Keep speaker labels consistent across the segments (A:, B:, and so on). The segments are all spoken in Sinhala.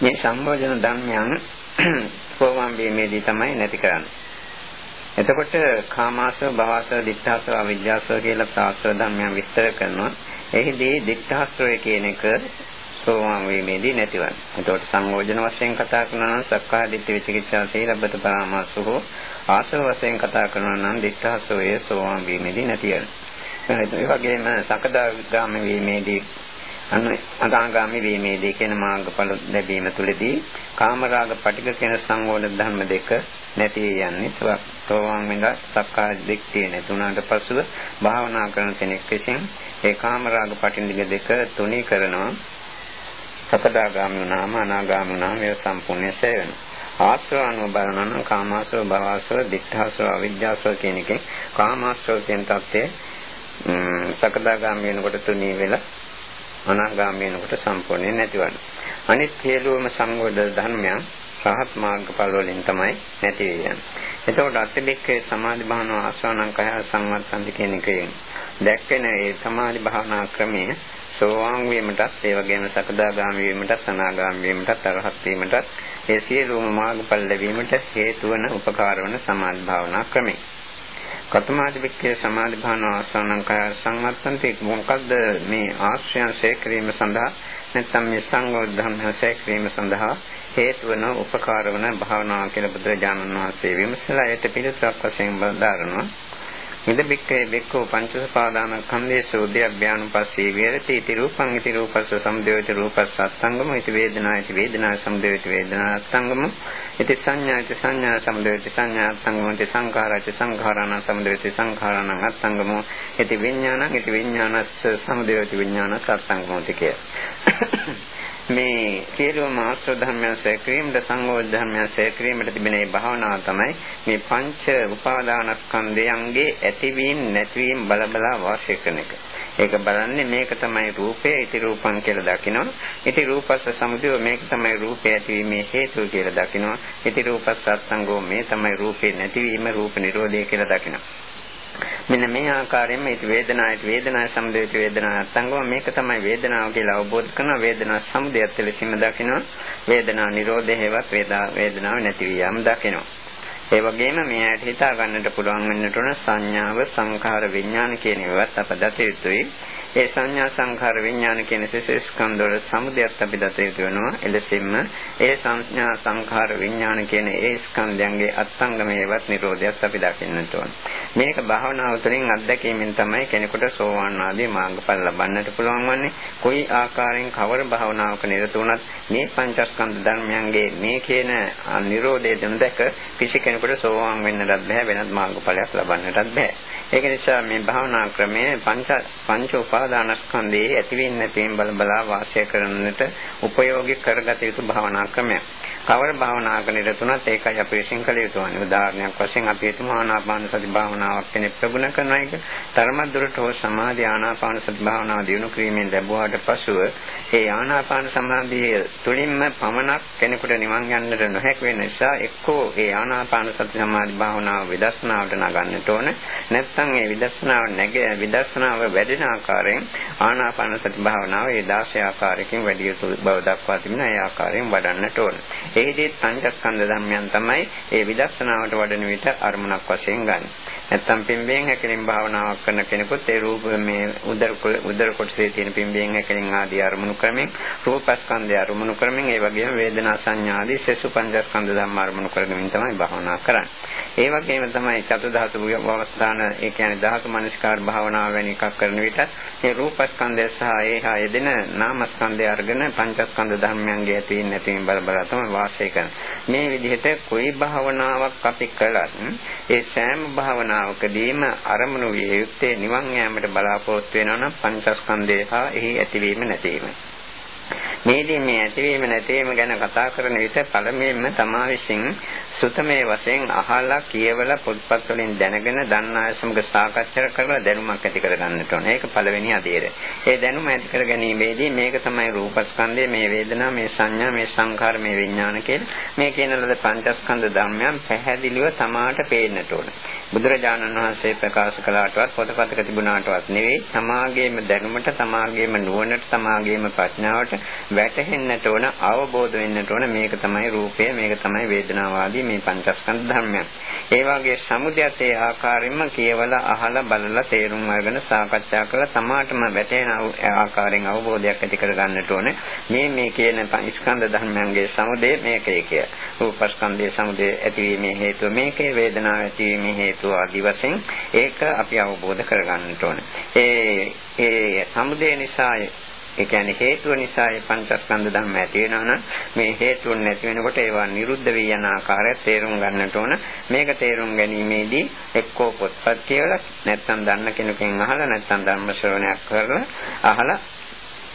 A: මේ සම්බෝධන ධර්මයන් සෝවාන් වීමේදී තමයි නැති කරන්නේ. එතකොට කාමාසව, භවසව, ditthාසව, අවිජ්ජාසව කියලා තාස්ත්‍ර ධර්මයන් විස්තර කරනවා. එහිදී ditthාශ්‍රය කියන එක සෝවාන් වීමේදී නැතිවන්නේ. එතකොට සංයෝජන වශයෙන් කතා කරනවා නම් සක්කාය දිට්ඨි විචිකිච්ඡා සීලබ්බත පරාමාසෝ ආසව වශයෙන් කතා කරනවා නම් ditthාසෝයේ සෝවාන් වීමේදී නැති වෙනවා. ඒ වගේම සකදාගාමී වීමේදී අනාගාමී වීමේදී කියන මාර්ගඵල ලැබීම තුළදී කාමරාග පටික කියන සංවෝධ ධර්ම දෙක නැති යන්නේ සෝවාන් වෙලා සක්කාය දිට්ඨිය නැතුණාට පසුව භාවනා කරන කෙනෙක් විසින් ඒ කාමරාග පටික දෙක තුනී කරනවා. සකදාගාමී වුණාම අනාගාමී වුණාම ඒ සම්පූර්ණ ශේ වෙනවා. ආශ්‍රවණව බලනවා නම් කාමාශ්‍රව භවශ්‍රව දිඨාශ්‍රව අවිජ්ජාශ්‍රව කියන එකෙන් කාමාශ්‍රව කියන தත්ත්වය සකදාගාමී වෙනකොට තුනී වෙලා අනාගාමී වෙනකොට සම්පූර්ණයෙන් නැතිවන්නේ. අනිත් සියලුම සංවද ධර්මයන් රහත් මාර්ගඵල වලින් තමයි නැති වෙන්නේ. එතකොට අත්‍යබෙක්කේ සමාධි භාවනාව ආස්වානං කය සංවත්තන්ති කියන එකෙන් දැක්වෙන ඒ සමාධි භාවනා ක්‍රමය සෝවාන් වීමටත් ඒ වගේම සකදාගාමී වීමටත් අනාගාමී වීමටත් අරහත් වීමටත් ඒ සියලුම මාර්ගඵල ලැබීමට හේතු වන උපකාර වන සමාධි භාවනා ක්‍රමය. කතමාදි වික්කේ සමාධි භාවනා ආසනං කය සංවත්තන්ති. මොකද්ද මේ ආශ්‍රයන් සේක්‍රීම සඳහා? නැත්නම් මේ සංගෝධම් සේක්‍රීම සඳහා හේතු වන උපකාර වන භාවනාව කියලා බුදුරජාණන් වහන්සේ විමසලා ඒට පිළිතුරක් වශයෙන් බදාරනවා. ඉද බික්කේ බික්කෝ පංචසපාදාන කන්දේසු උද්‍යබ්භ්‍යානුපස්සී විහෙරති ඉති රූපං ඉති රූපස්ස සමුදයති රූපස්ස අත්තංගම ඉති වේදනා ඉති වේදනා සමුදයති වේදනා අත්තංගම ඉති සංඥා ඉති සංඥා සමුදයති සංඥා අත්තංගම ඉති සංඛාරා ඉති සංඛාරාණ සමුදයති සංඛාරාණ අත්තංගම ඉති විඥානං ඉති විඥානස්ස සමුදයති විඥානස්ස අත්තංගම ඉති කිය. මේ සියලුම ආශ්‍රව ධර්මයන් සේක්‍රීමද සංගෝධ ධර්මයන් සේක්‍රීමට තිබෙන මේ භාවනාව තමයි මේ පංච උපාදානස්කන්ධයන්ගේ ඇතිවීම නැතිවීම බලබලා වාසය කරන එක. ඒක බලන්නේ මේක තමයි රූපය ඉති රූපං කියලා දකිනවා. ඉති රූපස්ස සමුදය මේක තමයි රූපය ඇතිවීමේ හේතුව කියලා දකිනවා. ඉති රූපස්ස අත්ංගෝ මේ තමයි රූපේ නැතිවීම රූප නිරෝධය කියලා දකිනවා. මෙන්න මේ ආකාරයෙන්ම ඒ වේදනාවට වේදනා සමුදයට වේදනා අත්ංගම මේක තමයි වේදනාව කියලා අවබෝධ කරන වේදනා සමුදයත් ලෙසින්ම දකිනවා. වේදනා නිරෝධය හේවත් වේදනාව නැති වියම් දකිනවා. ඒ වගේම මේ ඇයට හිතා ගන්නට පුළුවන් වෙන්නට උන සංඥාව සංඛාර විඥාන කියන ඒවාත් අප දත යුතුයි. ඒ සංඥා සංඛාර විඥාන කියන සිසස් ස්කන්ධවල සමුදයත් අපි දත යුතු වෙනවා. එලෙසින්ම ඒ සංඥා සංඛාර විඥාන කියන ඒ ස්කන්ධයන්ගේ අත්ංගමයේවත් නිරෝධයත් අපි දකින්නට ඕන. මේක භාවනාව තුළින් අත්දැකීමෙන් තමයි කෙනෙකුට සෝවාන් ආදී මාර්ගඵල ලබන්නට පුළුවන් වන්නේ. කොයි ආකාරයෙන් කවර භාවනාවක නිරත වුණත් මේ පංචස්කන්ධ ධර්මයන්ගේ මේ කියන නිරෝධය දෙනදක කිසි කෙනෙකුට සෝවාන් වෙන්නටත් බෑ වෙනත් මාර්ගඵලයක් ලබන්නටත් බෑ. ඒක නිසා මේ භාවනා ක්‍රමය පංච පංච උපාදානස්කන්ධයේ ඇතිවෙන්නේ නැතිවෙන් බල බලා වාසය කරන්නට උපයෝගී කරගත යුතු භාවනා ක්‍රමයක්. කවර භාවනාවක නිරතුණත් ඒකයි අපි විශ්ින් කළ යුතු වන්නේ. උදාහරණයක් වශයෙන් අපි හිතමු ආනාපාන සති භාවනාවක් කෙනෙක් ප්‍රගුණ කරනවා එක. තරමක් දුරට හෝ සමාධි ආනාපාන සති භාවනාව දිනු කිරීමෙන් ලැබුවාට පසුව ඒ ආනාපාන සමාධිය තුළින්ම පමණක් කෙනෙකුට නිවන් යන්නට නොහැකි වෙන නිසා එක්කෝ ඒ ආනාපාන සති සමාධි භාවනාව විදර්ශනාවට නගන්නට ඕන. නැත්නම් ඒ විදර්ශනාව නැග විදර්ශනාව වැඩෙන ආකාරයෙන් ආනාපාන සති භාවනාව ඒ 16 ආකාරයකින් වැඩි යුතු බව දක්වා තිබෙනවා. ඒ ආකාරයෙන් වඩන්නට ඕන. එහිදී පංචස්කන්ධ ධර්මයන් තමයි ඒ විදර්ශනාවට වඩන විට අරමුණක් වශයෙන් ගන්න. නැත්තම් පිම්බයෙන් හැකලින් භාවනාවක් කරන කෙනෙකුත් ඒ රූප මේ උදර උදර කොටසේ තියෙන පිම්බයෙන් හැකලින් ආදී අරමුණු කරමින් රූපස්කන්ධය අරමුණු කරමින් ඒ වගේම වේදනා සංඥා ආදී සසු පංචස්කන්ධ ධර්ම අරමුණු කරමින් තමයි භාවනා කරන්නේ. ඒ වගේම තමයි චතු ධාතු අවස්ථාන ඒ කියන්නේ ධාතු මනස්කාර භාවනාව වැනි එකක් කරන විට මේ රූපස්කන්ධය සහ ඒහා යෙදෙන නාමස්කන්ධය අරගෙන පංචස්කන්ධ ධර්මයන්ගේ ඇතින් නැතින් බල බල තමයි වාසය කරන්නේ. මේ විදිහට කොයි භාවනාවක් අපි කළත් ඒ සෑම භාවනාවකදීම අරමුණු විය යුත්තේ නිවන් යාමට බලාපොරොත්තු වෙනවා නම් පංචස්කන්ධය හා එහි ඇතිවීම නැතිවීම. මේදී මේ ඇතිවීම නැතිවීම ගැන කතා කරන විට පළමුවෙන්ම තමා විසින් සුතමේ වශයෙන් අහලා කියවලා පොත්පත් වලින් දැනගෙන දන්නා සමග සාකච්ඡා කරලා දැනුමක් ඇති කර ගන්නට ඕන. ඒක පළවෙනි අදියර. ඒ දැනුම ඇති කර ගැනීමේදී මේක තමයි රූපස්කන්ධය, මේ වේදනා, මේ සංඥා, මේ සංඛාර, මේ විඥාන කියලා මේ කියන ලද පංචස්කන්ධ ධර්මයන් පැහැදිලිව තමාට පේන්නට ඕන. බුදුරජාණන් වහන්සේ ප්‍රකාශ කළාටවත් පොතපතක තිබුණාටවත් නෙවෙයි තමාගේම දැනුමට තමාගේම නුවණට තමාගේම ප්‍රඥාවට වැටහෙන්නට ඕන අවබෝධ වෙන්නට ඕන මේක තමයි රූපය මේක තමයි වේදනාව ආදී මේ පංචස්කන්ධ ධර්මයන්. ඒ වගේ සමුදයත් ඒ ආකාරයෙන්ම කියවලා අහලා බලලා තේරුම් අරගෙන සාකච්ඡා කරලා තමාටම වැටෙන ආකාරයෙන් අවබෝධයක් ඇති කර ගන්නට ඕනේ. මේ මේ කියන ස්කන්ධ ධර්මයන්ගේ සමුදය මේකයි කිය. රූපස්කන්ධයේ සමුදය ඇතිවීමේ හේතුව මේකේ වේදනාව ඇතිවීමේ හේතුව ආදී වශයෙන් ඒක අපි අවබෝධ කර ගන්නට ඕනේ. ඒ ඒ සමුදය නිසා ඒ කියන්නේ හේතුව නිසා මේ පංචස්කන්ධ ධර්ම ඇති වෙනවා නම් මේ හේතුන් නැති වෙනකොට ඒවා නිරුද්ධ වී යන ආකාරය තේරුම් ගන්නට ඕන. මේක තේරුම් ගැනීමේදී එක්කෝ පොත්පත් කියවලා නැත්නම් දන්න කෙනකින් අහලා නැත්නම් ධර්ම ශ්‍රවණයක් කරලා අහලා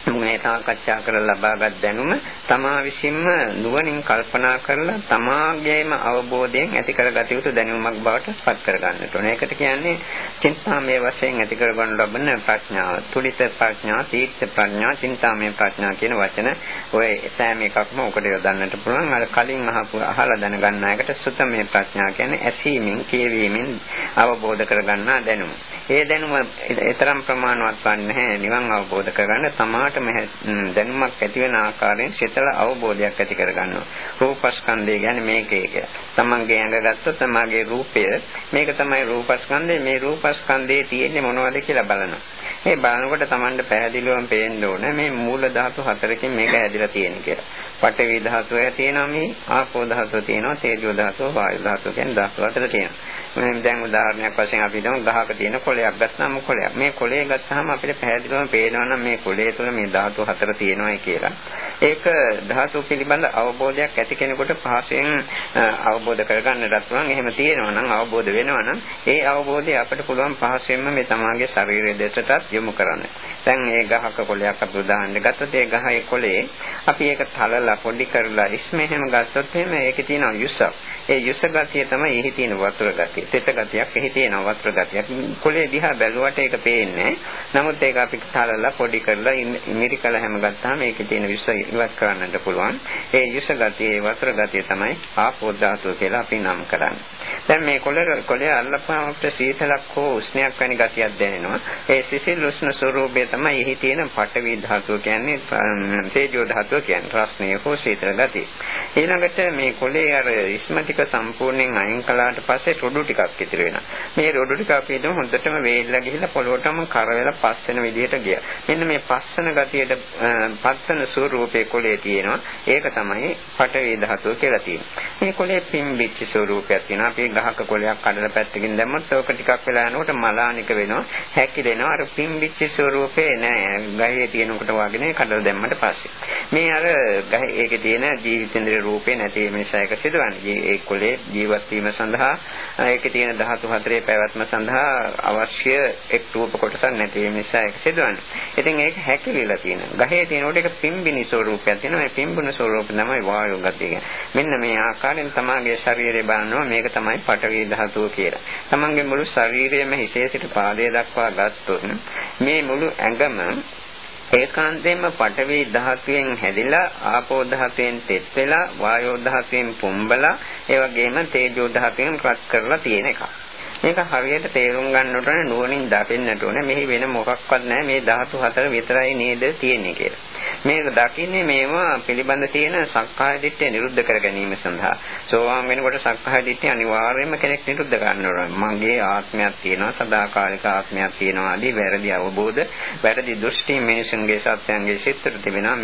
A: මේ සාකච්ඡා කරලා ලබාගත් දැනුම තමා විසින්ම නුවණින් කල්පනා කරලා තමාගේම අවබෝධයෙන් ඇති කරගත යුතු දැනුමක් බවට පත් කරගන්නට ඕනේ. ඒකට කියන්නේ චින්තාමය වශයෙන් ඇති කරගන්න ලබන ප්‍රඥාව. තුලිත ප්‍රඥා, තීර්ථ ප්‍රඥා, චින්තාමය ප්‍රඥා කියන වචන ඔය සෑම එකක්ම උකට යොදන්නට පුළුවන්. අර කලින් අහපු අහලා දැනගන්න එකට සුතමේ ප්‍රඥා කියන්නේ ඇසීමෙන්, කියවීමෙන් අවබෝධ කරගන්නා දැනුම. ඒ දැනුම ඊතරම් ප්‍රමාණවත් වන්නේ නැහැ නිවන් අවබෝධ කරගන්න තමාට තමාටම දැනුමක් ඇති වෙන ආකාරයෙන් සිතල අවබෝධයක් ඇති කරගන්නවා. රූපස්කන්ධය කියන්නේ මේකේ කියලා. තමන්ගේ ඇඟ ගත්තොත් තමාගේ රූපය මේක තමයි රූපස්කන්ධය. මේ රූපස්කන්ධයේ තියෙන්නේ මොනවද කියලා බලනවා. මේ බලනකොට Tamanට පැහැදිලිවම පේන්න ඕන මේ මූල ධාතු හතරකින් මේක ඇදිලා තියෙන කියලා. පඨවි ධාතුව තියෙනවා මේ ආපෝ ධාතුව තියෙනවා තේජෝ ධාතුව වායු ධාතුව කියන ධාතු හතර තියෙනවා. මේ දැන් උදාහරණයක් වශයෙන් අපි හිතමු ගහක තියෙන කොළයක් ගත්තාම කොළයක්. මේ කොළේ ගත්තාම අපිට පැහැදිලිවම පේනවා නම් මේ කොළේ තුළ මේ ධාතු හතර තියෙනවායි කියලා. ඒක ධාතු පිළිබඳ අවබෝධයක් ඇති කෙනෙකුට පහසෙන් අවබෝධ කරගන්නට පුළුවන්. එහෙම තියෙනවා නම් අවබෝධ වෙනවා නම් ඒ අවබෝධය අපිට පුළුවන් පහසෙන්ම මේ තමාගේ ශරීරය දෙසටත් යොමු කරන්න. දැන් මේ ගහක කොළයක් අපි උදාහරණ ගත්තොත් ඒ ගහේ කොළේ අපි ඒක තලලා පොඩි කරලා ඉස්මෙහෙම ගත්තොත් එහෙම ඒකේ තියෙන යුසක්. ඒ යුස ගතිය තමයි එහි තියෙන වතුර ගතිය. තෙත ගතියක් එහි තියෙන වතුර ගතියක්. කොළේ දිහා බැලුවට ඒක පේන්නේ. නමුත් ඒක අපි තලලා පොඩි කරලා ඉමිරි කළ හැම ගත්තාම ඒකේ තියෙන යුස ඉවත් කරන්නට පුළුවන්. ඒ යුස ගතිය, ඒ වතුර ගතිය තමයි ආපෝ ධාතුව කියලා අපි නම් කරන්නේ. දැන් මේ කොළේ කොළේ අල්ලපුවාම අපිට සීතලක් හෝ උෂ්ණයක් වැනි ගතියක් දැනෙනවා. ඒ සිසිල් උෂ්ණ ස්වરૂපය තමයි එහි තියෙන පඨවි ධාතුව කියන්නේ තේජෝ ධාතුව කියන්නේ රස්නේ හෝ සීතල ගතිය. ඊළඟට මේ කොළේ අර ඉස්මතික සම්පූර්ණයෙන් අයින් කළාට පස්සේ රොඩු ටිකක් ඉතිරි වෙනවා. මේ රොඩු ටික අපි හිතමු හොඳටම වේලලා ගිහිල්ලා පොළොවටම කර වෙලා පස් වෙන විදිහට ගියා. මෙන්න මේ පස්සන ගතියට පස්සන ස්වરૂපයේ කොළේ තියෙනවා. ඒක තමයි පඨවි ධාතුව කියලා තියෙන්නේ. මේ කොළේ පිම්බිච්ච ස්වરૂපයක් තියෙනවා. අපි ගහක කොළයක් කඩලා පැත්තකින් දැම්මොත් ඕක ටිකක් වෙලා යනකොට මලානික වෙනවා හැකිලෙනවා අර පිම්බිච්ච ස්වරූපේ නෑ. ගහේ තියෙනකොට වගේ කඩලා දැම්මට පස්සේ. මේ අර ගහේ ඒකේ තියෙන ජීවිතේන්ද්‍ර රූපේ නැති වෙන නිසා ඒක සිදුවන්නේ. ඒ කොළේ ජීවත් වීම සඳහා ඒකේ තියෙන ධාතු හතරේ පැවැත්ම සඳහා අවශ්‍ය එක් රූප කොටසක් නැති වෙන නිසා ඒක සිදුවන්නේ. ඉතින් ඒක හැකිලිලා තියෙනවා. ගහේ තියෙනකොට ඒක පිම්බිනි ස්වරූපයක් තියෙනවා මේ පිම්බුන ස්වරූපය තමයි වායු ගතිය මෙන්න මේ ආකාරයෙන් තමාගේ ශරීරය බලනවා මේක තමයි පඨවි ධාතුව කියලා. තමන්ගේ මුළු ශරීරයම හිසේ සිට පාදයේ දක්වා ගත්තොත් මේ මුළු ඇඟම ඒකාන්තයෙන්ම පඨවි ධාතුවෙන් හැදිලා ආපෝ ධාතුවෙන් තෙත් වෙලා වායෝ ධාතුවෙන් පුම්බලා ඒ වගේම තේජෝ ධාතුවෙන් රත් කරලා තියෙන එකක්. මේක හරියට තේරුම් ගන්නට ඕනේ නුවණින් දකින්නට ඕනේ මෙහි වෙන මොකක්වත් නැහැ මේ ධාතු හතර විතරයි නේද තියෙන්නේ කියලා. මේක දකින්නේ මේවා පිළිබඳ තියෙන සක්කාය දිට්ඨිය නිරුද්ධ කර ගැනීම සඳහා. සෝවාන් වෙනකොට සක්කාය දිට්ඨිය අනිවාර්යයෙන්ම කෙනෙක් නිරුද්ධ ගන්න ඕන. මගේ ආත්මයක් තියෙනවා, සදාකාලික ආත්මයක් තියෙනවා ආදී වැරදි අවබෝධ, වැරදි දෘෂ්ටි මිනිසුන්ගේ සත්‍යයන්ගේ සිත්තර තිබෙනවා.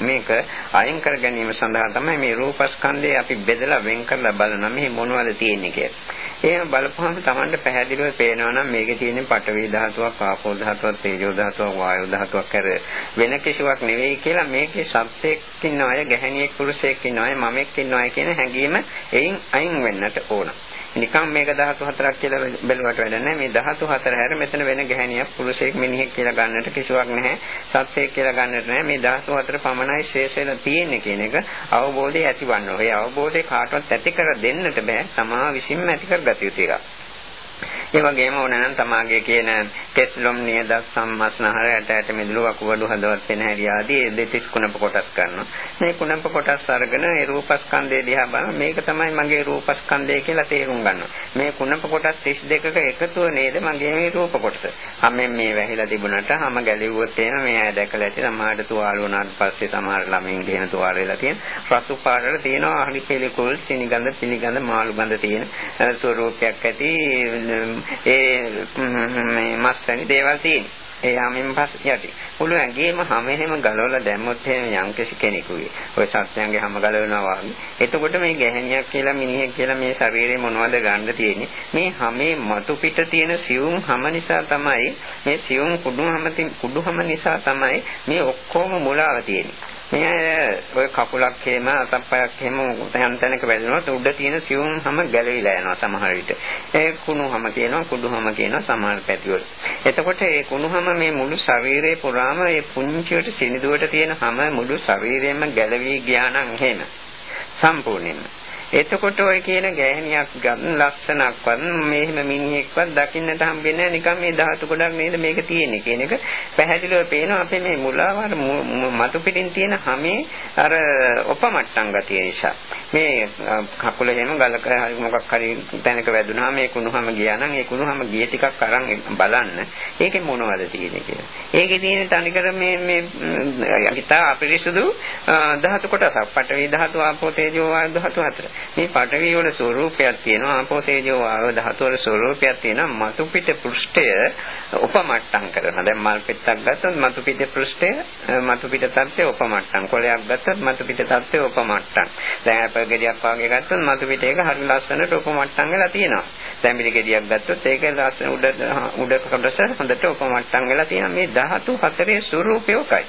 A: මේක අයින් කර ගැනීම සඳහා තමයි මේ රූපස්කන්ධය අපි බෙදලා වෙන් කරලා බලනවා. මේ මොනවද තියෙන්නේ කියලා. එහෙම බලපුවම Tamanට පැහැදිලිව පේනවා නම් මේකේ තියෙන පඨවි ධාතුවක්, ආපෝ ධාතුවක්, තේජෝ ධාතුවක්, වායු ධාතුවක් කර වෙන කිසිවක් නෙවෙයි කියලා මේකේ සත්‍යයක් ඉන්න අය, ගැහණියෙක් පුරුෂයෙක් ඉන්න අය, මමෙක් ඉන්න අය කියන හැඟීම එයින් අයින් වෙන්නට ඕන. නිකම් මේක ධාතු හතරක් කියලා බැලුවට වැඩ නැහැ. මේ ධාතු හතර හැර මෙතන වෙන ගැහණියක් පුරුෂයෙක් මිනිහෙක් කියලා ගන්නට කිසිවක් නැහැ. සත්‍යයක් කියලා ගන්නට නැහැ. මේ ධාතු හතර පමණයි ශේෂ වෙලා තියෙන්නේ කියන එක අවබෝධය ඇතිවන්න ඕනේ. ඒ අවබෝධය කාටවත් ඇති කර දෙන්නට බෑ. තමා විසින්ම ඇති කරගත යුතු එකක්. ඒ වගේම ඕනනම් තමාගේ කියන කෙස්ලොම් නියද සම්මස්නහර ඇට ඇට මිදුළු වකුගඩු හදවත් වෙන හැටි ආදී දෙතිස් කුණප කොටස් ගන්නවා. මේ කුණප කොටස් අරගෙන ඒ රූපස්කන්ධය දිහා බලන මේක තමයි මගේ රූපස්කන්ධය කියලා තේරුම් ගන්නවා. මේ කුණප කොටස් 32ක එකතුව නේද මගේ මේ රූප කොටස. හැමෙන් මේ වැහිලා තිබුණාට හැම ගැලෙව්වොත් එහෙම මේ ඇය දැකලා ඇති සමහරට තුවාල වුණාට පස්සේ සමහර ළමයින් ගෙන තුවාල වෙලා තියෙන රතු පාටට තියෙනවා අහලි පිළිකුල් සිනිගඳ පිළිගඳ මාළු ගඳ තියෙන ස්වරූපයක් ඇති ඒ මේ මස් වැනි දේවල් තියෙනවා. ඒ හැමෙන් පස්සේ යටි. මුළු ඇඟේම හැම එහෙම ගලවලා දැම්මොත් එහෙම යම්කිසි කෙනෙකුගේ ඔය සත්‍යයන්ගේ හැම ගලවනවා වගේ. එතකොට මේ ගැහණියක් කියලා මිනිහෙක් කියලා මේ ශරීරේ මොනවද ගන්න තියෙන්නේ? මේ හැමේ මතු පිට තියෙන සියුම් හැම නිසා තමයි මේ සියුම් කුඩු හැම කුඩු හැම නිසා තමයි මේ ඔක්කොම මුලාව තියෙන්නේ. මේ ඔය කකුලක් එහෙම අතප්පයක් එහෙම තැන් තැනක වැදෙනොත් උඩ තියෙන සියුම් හැම ගැලවිලා යනවා සමහර විට. ඒ කුණුහම කියනවා කුඩුහම කියනවා සමහර පැතිවල. එතකොට ඒ කුණුහම මේ මුළු ශරීරේ පුරාම මේ පුංචියට සිනිදුවට තියෙන හැම මුළු ශරීරෙම ගැලවී ගියා නම් එහෙම සම්පූර්ණයෙන්ම එතකොට ඔය කියන ගෑණියක් ගන්න ලස්සනක්වත් මෙහෙම මිනිහෙක්වත් දකින්නට හම්බෙන්නේ නිකන් මේ ධාතු ගොඩක් නේද මේක තියෙන්නේ කියන එක පැහැදිලිව පේනවා අපේ මේ මුලාවර මතු පිටින් තියෙන හැමේ අර උපමට්ටම් ගතිය නිසා මේ කකුල එහෙම ගලක හරි මොකක් හරි තැනක වැදුනා මේ කුණුහම ගියා නම් ඒ කුණුහම ගිය ටිකක් අරන් බලන්න ඒකේ මොනවද තියෙන්නේ කියලා. ඒකේ තියෙන තනිකර මේ මේ හිතා අපිරිසුදු ධාතු කොටසක්. පඨවි ධාතු, ආපෝ තේජෝ වායු ධාතු හතර. මේ පඨවි වල ස්වરૂපයක් තියෙනවා ආපෝ තේජෝ වායෝ ධාතු වල ස්වરૂපයක් තියෙනවා මතු පිට පෘෂ්ඨය උපමට්ටම් කරනවා. දැන් මල් පෙත්තක් ගත්තොත් මතු පිට පෘෂ්ඨය මතු පිට තත්ත්වය උපමට්ටම්. කොළයක් ගත්තොත් මතු පිට තත්ත්වය උපමට්ටම්. දැන් අපල් ගෙඩියක් වාගේ ගත්තොත් මතු පිට ඒක හරි ලස්සනට උපමට්ටම් වෙලා තියෙනවා. දැන් මිලි ගෙඩියක් ගත්තොත් ඒක ලස්සන උඩ උඩ කොටස හොඳට උපමට්ටම් වෙලා තියෙනවා. මේ ධාතු හතරේ ස්වરૂපය උකයි.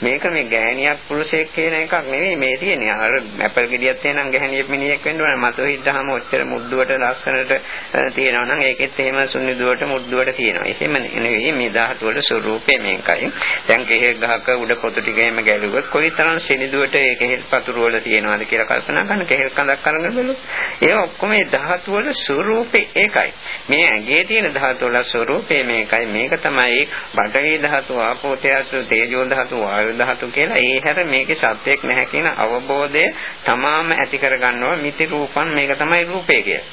A: මේක මේ ගැහණියක් පුරුෂයෙක් කියන එකක් නෙවෙයි මේ තියෙන්නේ. අර ඇපල් ගෙඩියක් තේනම් ගැහණියෙක් මිනිහෙක් වෙන්න ඕන. මතු හිටහම ඔච්චර මුද්දුවට ලස්සනට තියෙනවා නම් ඒකෙත් එහෙම සුනිදුවට මුද්දුවට තියෙනවා. එහෙම නෙවෙයි මේ ධාතු වල ස්වરૂපය මේකයි. දැන් කෙහෙල් ගහක උඩ පොතු ටික එහෙම ගැලුවොත් කොයිතරම් සෙනිදුවට ඒ කෙහෙල් පතුරු වල තියෙනවද කියලා කල්පනා කරන කෙහෙල් කඳක් අරගෙන බලුවොත් ඒ ඔක්කොම මේ ධාතු වල ස්වરૂපය ඒකයි. මේ ඇඟේ තියෙන ධාතු වල ස්වરૂපය මේකයි. මේක තමයි බටහේ ධාතු, ආපෝ තේජෝ ධාතු, වායෝ ධාතු කියලා ඒ හැර මේකේ සත්‍යයක් නැහැ කියන අවබෝධය තමාම ඇති කරගන්නවා මිති රූපන් මේක තමයි රූපය කියලා.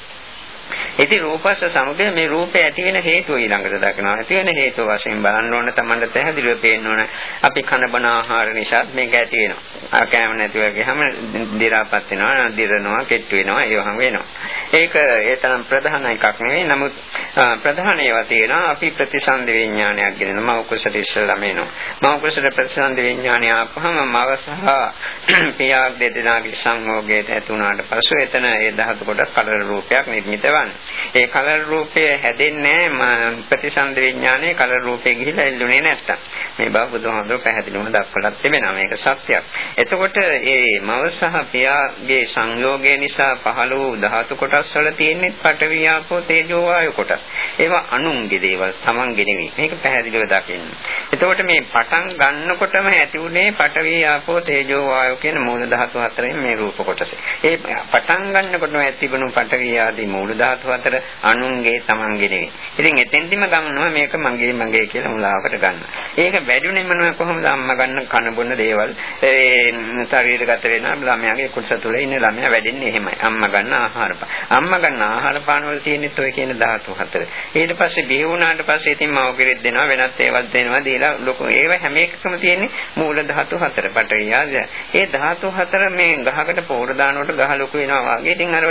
A: ඉතින් රූපස්ස සමුදය මේ රූපය ඇති වෙන හේතුව ඊළඟට දක්නවා. ඇති වෙන හේතුව වශයෙන් බලන්න ඕන තමන්ට පැහැදිලිව පේන්න ඕන. අපි කන බන ආහාර නිසා මේක ඇති වෙනවා. ආ කැම නැතිව ගියහම දි รา පත් වෙනවා, දිරනවා, කෙට්ටු වෙනවා, ඒවහම වෙනවා. ඒක ඒ තරම් ප්‍රධාන එකක් නෙවෙයි. නමුත් ප්‍රධාන ඒවා තියෙනවා. අපි ප්‍රතිසන්දි විඥානයක් ගෙනන මව කුසට ඉස්සෙල්ලාම එනවා. මව කුසට ප්‍රතිසන්දි විඥානය ආපහම මව සහ පියාක් දෙදෙනාගේ සංයෝගයට ඇති වුණාට පස්සේ එතන ඒ ධාතු කොට කලර රූපයක් නිර්මිත වන්නේ. ඒ කලර් රූපය හැදෙන්නේ ප්‍රතිසන්ද විඥානයේ කලර් රූපේ ගිහිලා එල්ලුනේ නැත්තම්. මේ බව බුදුහාමුදුරුවෝ පැහැදිලිවම දක්වලා තිබෙනවා. මේක සත්‍යයක්. එතකොට ඒ මව සහ පියාගේ සංයෝගය නිසා පහළ වූ ධාතු කොටස් වල තියෙන්නේ පඨවි ආපෝ තේජෝ වායු කොටස්. ඒවා අනුන්ගේ දේවල්, Tamanගේ නෙවෙයි. මේක පැහැදිලිව දකින්න. එතකොට මේ පටන් ගන්නකොටම ඇති උනේ පඨවි ආපෝ තේජෝ වායු කියන මූල ධාතු හතරෙන් මේ රූප කොටස. ඒ පටන් ගන්නකොටම ඇතිවුණු පඨවි ආදී මූල ධාතු හතර අනුන්ගේ තමන්ගේ නෙවෙයි. ඉතින් එතෙන්දිම ගන්නවා මේක මගේ මගේ කියලා මුලාවකට ගන්න. ඒක වැඩුණේ මොනව කොහොමද අම්මා ගන්න කන බොන දේවල් ඒ ශරීරගත වෙන ළමයාගේ කුස තුළ ඉන්න ළමයා වැඩෙන්නේ එහෙමයි. අම්මා ගන්න ආහාර පාන. අම්මා ගන්න ආහාර පාන වල තියෙනෙත් ඔය කියන ධාතු හතර. ඊට පස්සේ බිහි වුණාට පස්සේ ඉතින් මව කිරිත් දෙනවා වෙනත් ඒවත් දෙනවා දීලා ලොකු ඒව හැම එකකම තියෙන්නේ මූල ධාතු හතර. පටවිය ඒ ධාතු හතර මේ ගහකට පෝර දානකොට ගහ ලොකු වෙනවා වගේ. ඉතින් අර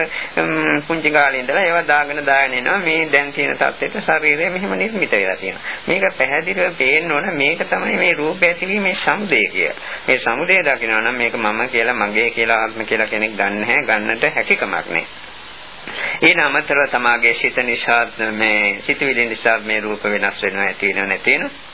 A: පුංචි කාලේ ඉඳලා ඒවා දාගෙන දාගෙන එනවා මේ දැන් තියෙන තත්ත්වෙට ශරීරය මෙහෙම නිර්මිත වෙලා තියෙනවා. මේක පැහැදිලිව පේන්න ඕන මේක තමයි මේ රූපය ඇතිවීමේ සමුදය කිය. මේ සමුදය දකිනවා නම් මේක මම කියලා මගේ කියලා ආත්ම කියලා කෙනෙක් ගන්න නැහැ ගන්නට හැකියාවක් නැහැ. ඊට අමතරව තමාගේ සිත නිසා මේ සිතුවිලි නිසා මේ රූප වෙනස් වෙනවා ඇති වෙනවා නැති වෙනවා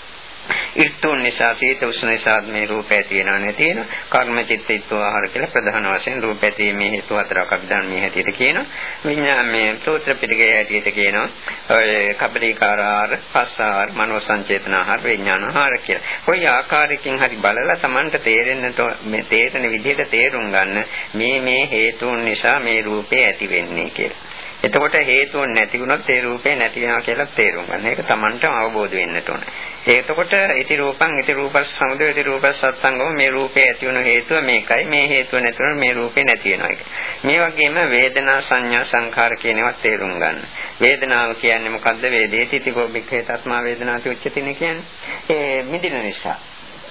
A: ඍතුන් නිසා සීත උෂ්ණ නිසා මේ රූපය තියෙනව නැති වෙන කර්ම චිත්ත ඊත්ව ආහාර කියලා ප්‍රධාන වශයෙන් රූප ඇතිීමේ හේතු හතරක් අපි දන්නේ හැටියට කියනවා විඥානයේ සූත්‍ර පිටකයේ හැටියට කියනවා ඔය කබලිකාර ආහාර පස්සාහාර මනෝ සංචේතන ආහාර විඥාන ආහාර කියලා. කොයි ආකාරයකින් හරි බලලා Tamanට තේරෙන්නට මේ තේරෙන විදිහට තේරුම් ගන්න මේ මේ හේතුන් නිසා මේ රූපේ ඇති වෙන්නේ කියලා. එතකොට හේතුන් නැති වුණොත් ඒ රූපේ නැති වෙනවා කියලා තේරුම් ගන්න. ඒක Tamanටම අවබෝධ වෙන්නට ඕන. එතකොට ඉති රූපං ඉති රූපස් සමුදය ඉති රූපස් සත්සංගම මේ රූපේ ඇති වුණු හේතුව මේකයි. මේ හේතුව නැතුව මේ රූපේ නැති වෙනවා ඒක. මේ වගේම වේදනා සංඥා සංඛාර කියන ඒවා තේරුම් ගන්න. වේදනාව කියන්නේ මොකද්ද? වේදේති තිකෝ බික්ඛේ තස්මා වේදනාති උච්චතිනේ කියන්නේ. ඒ මිදින නිසා.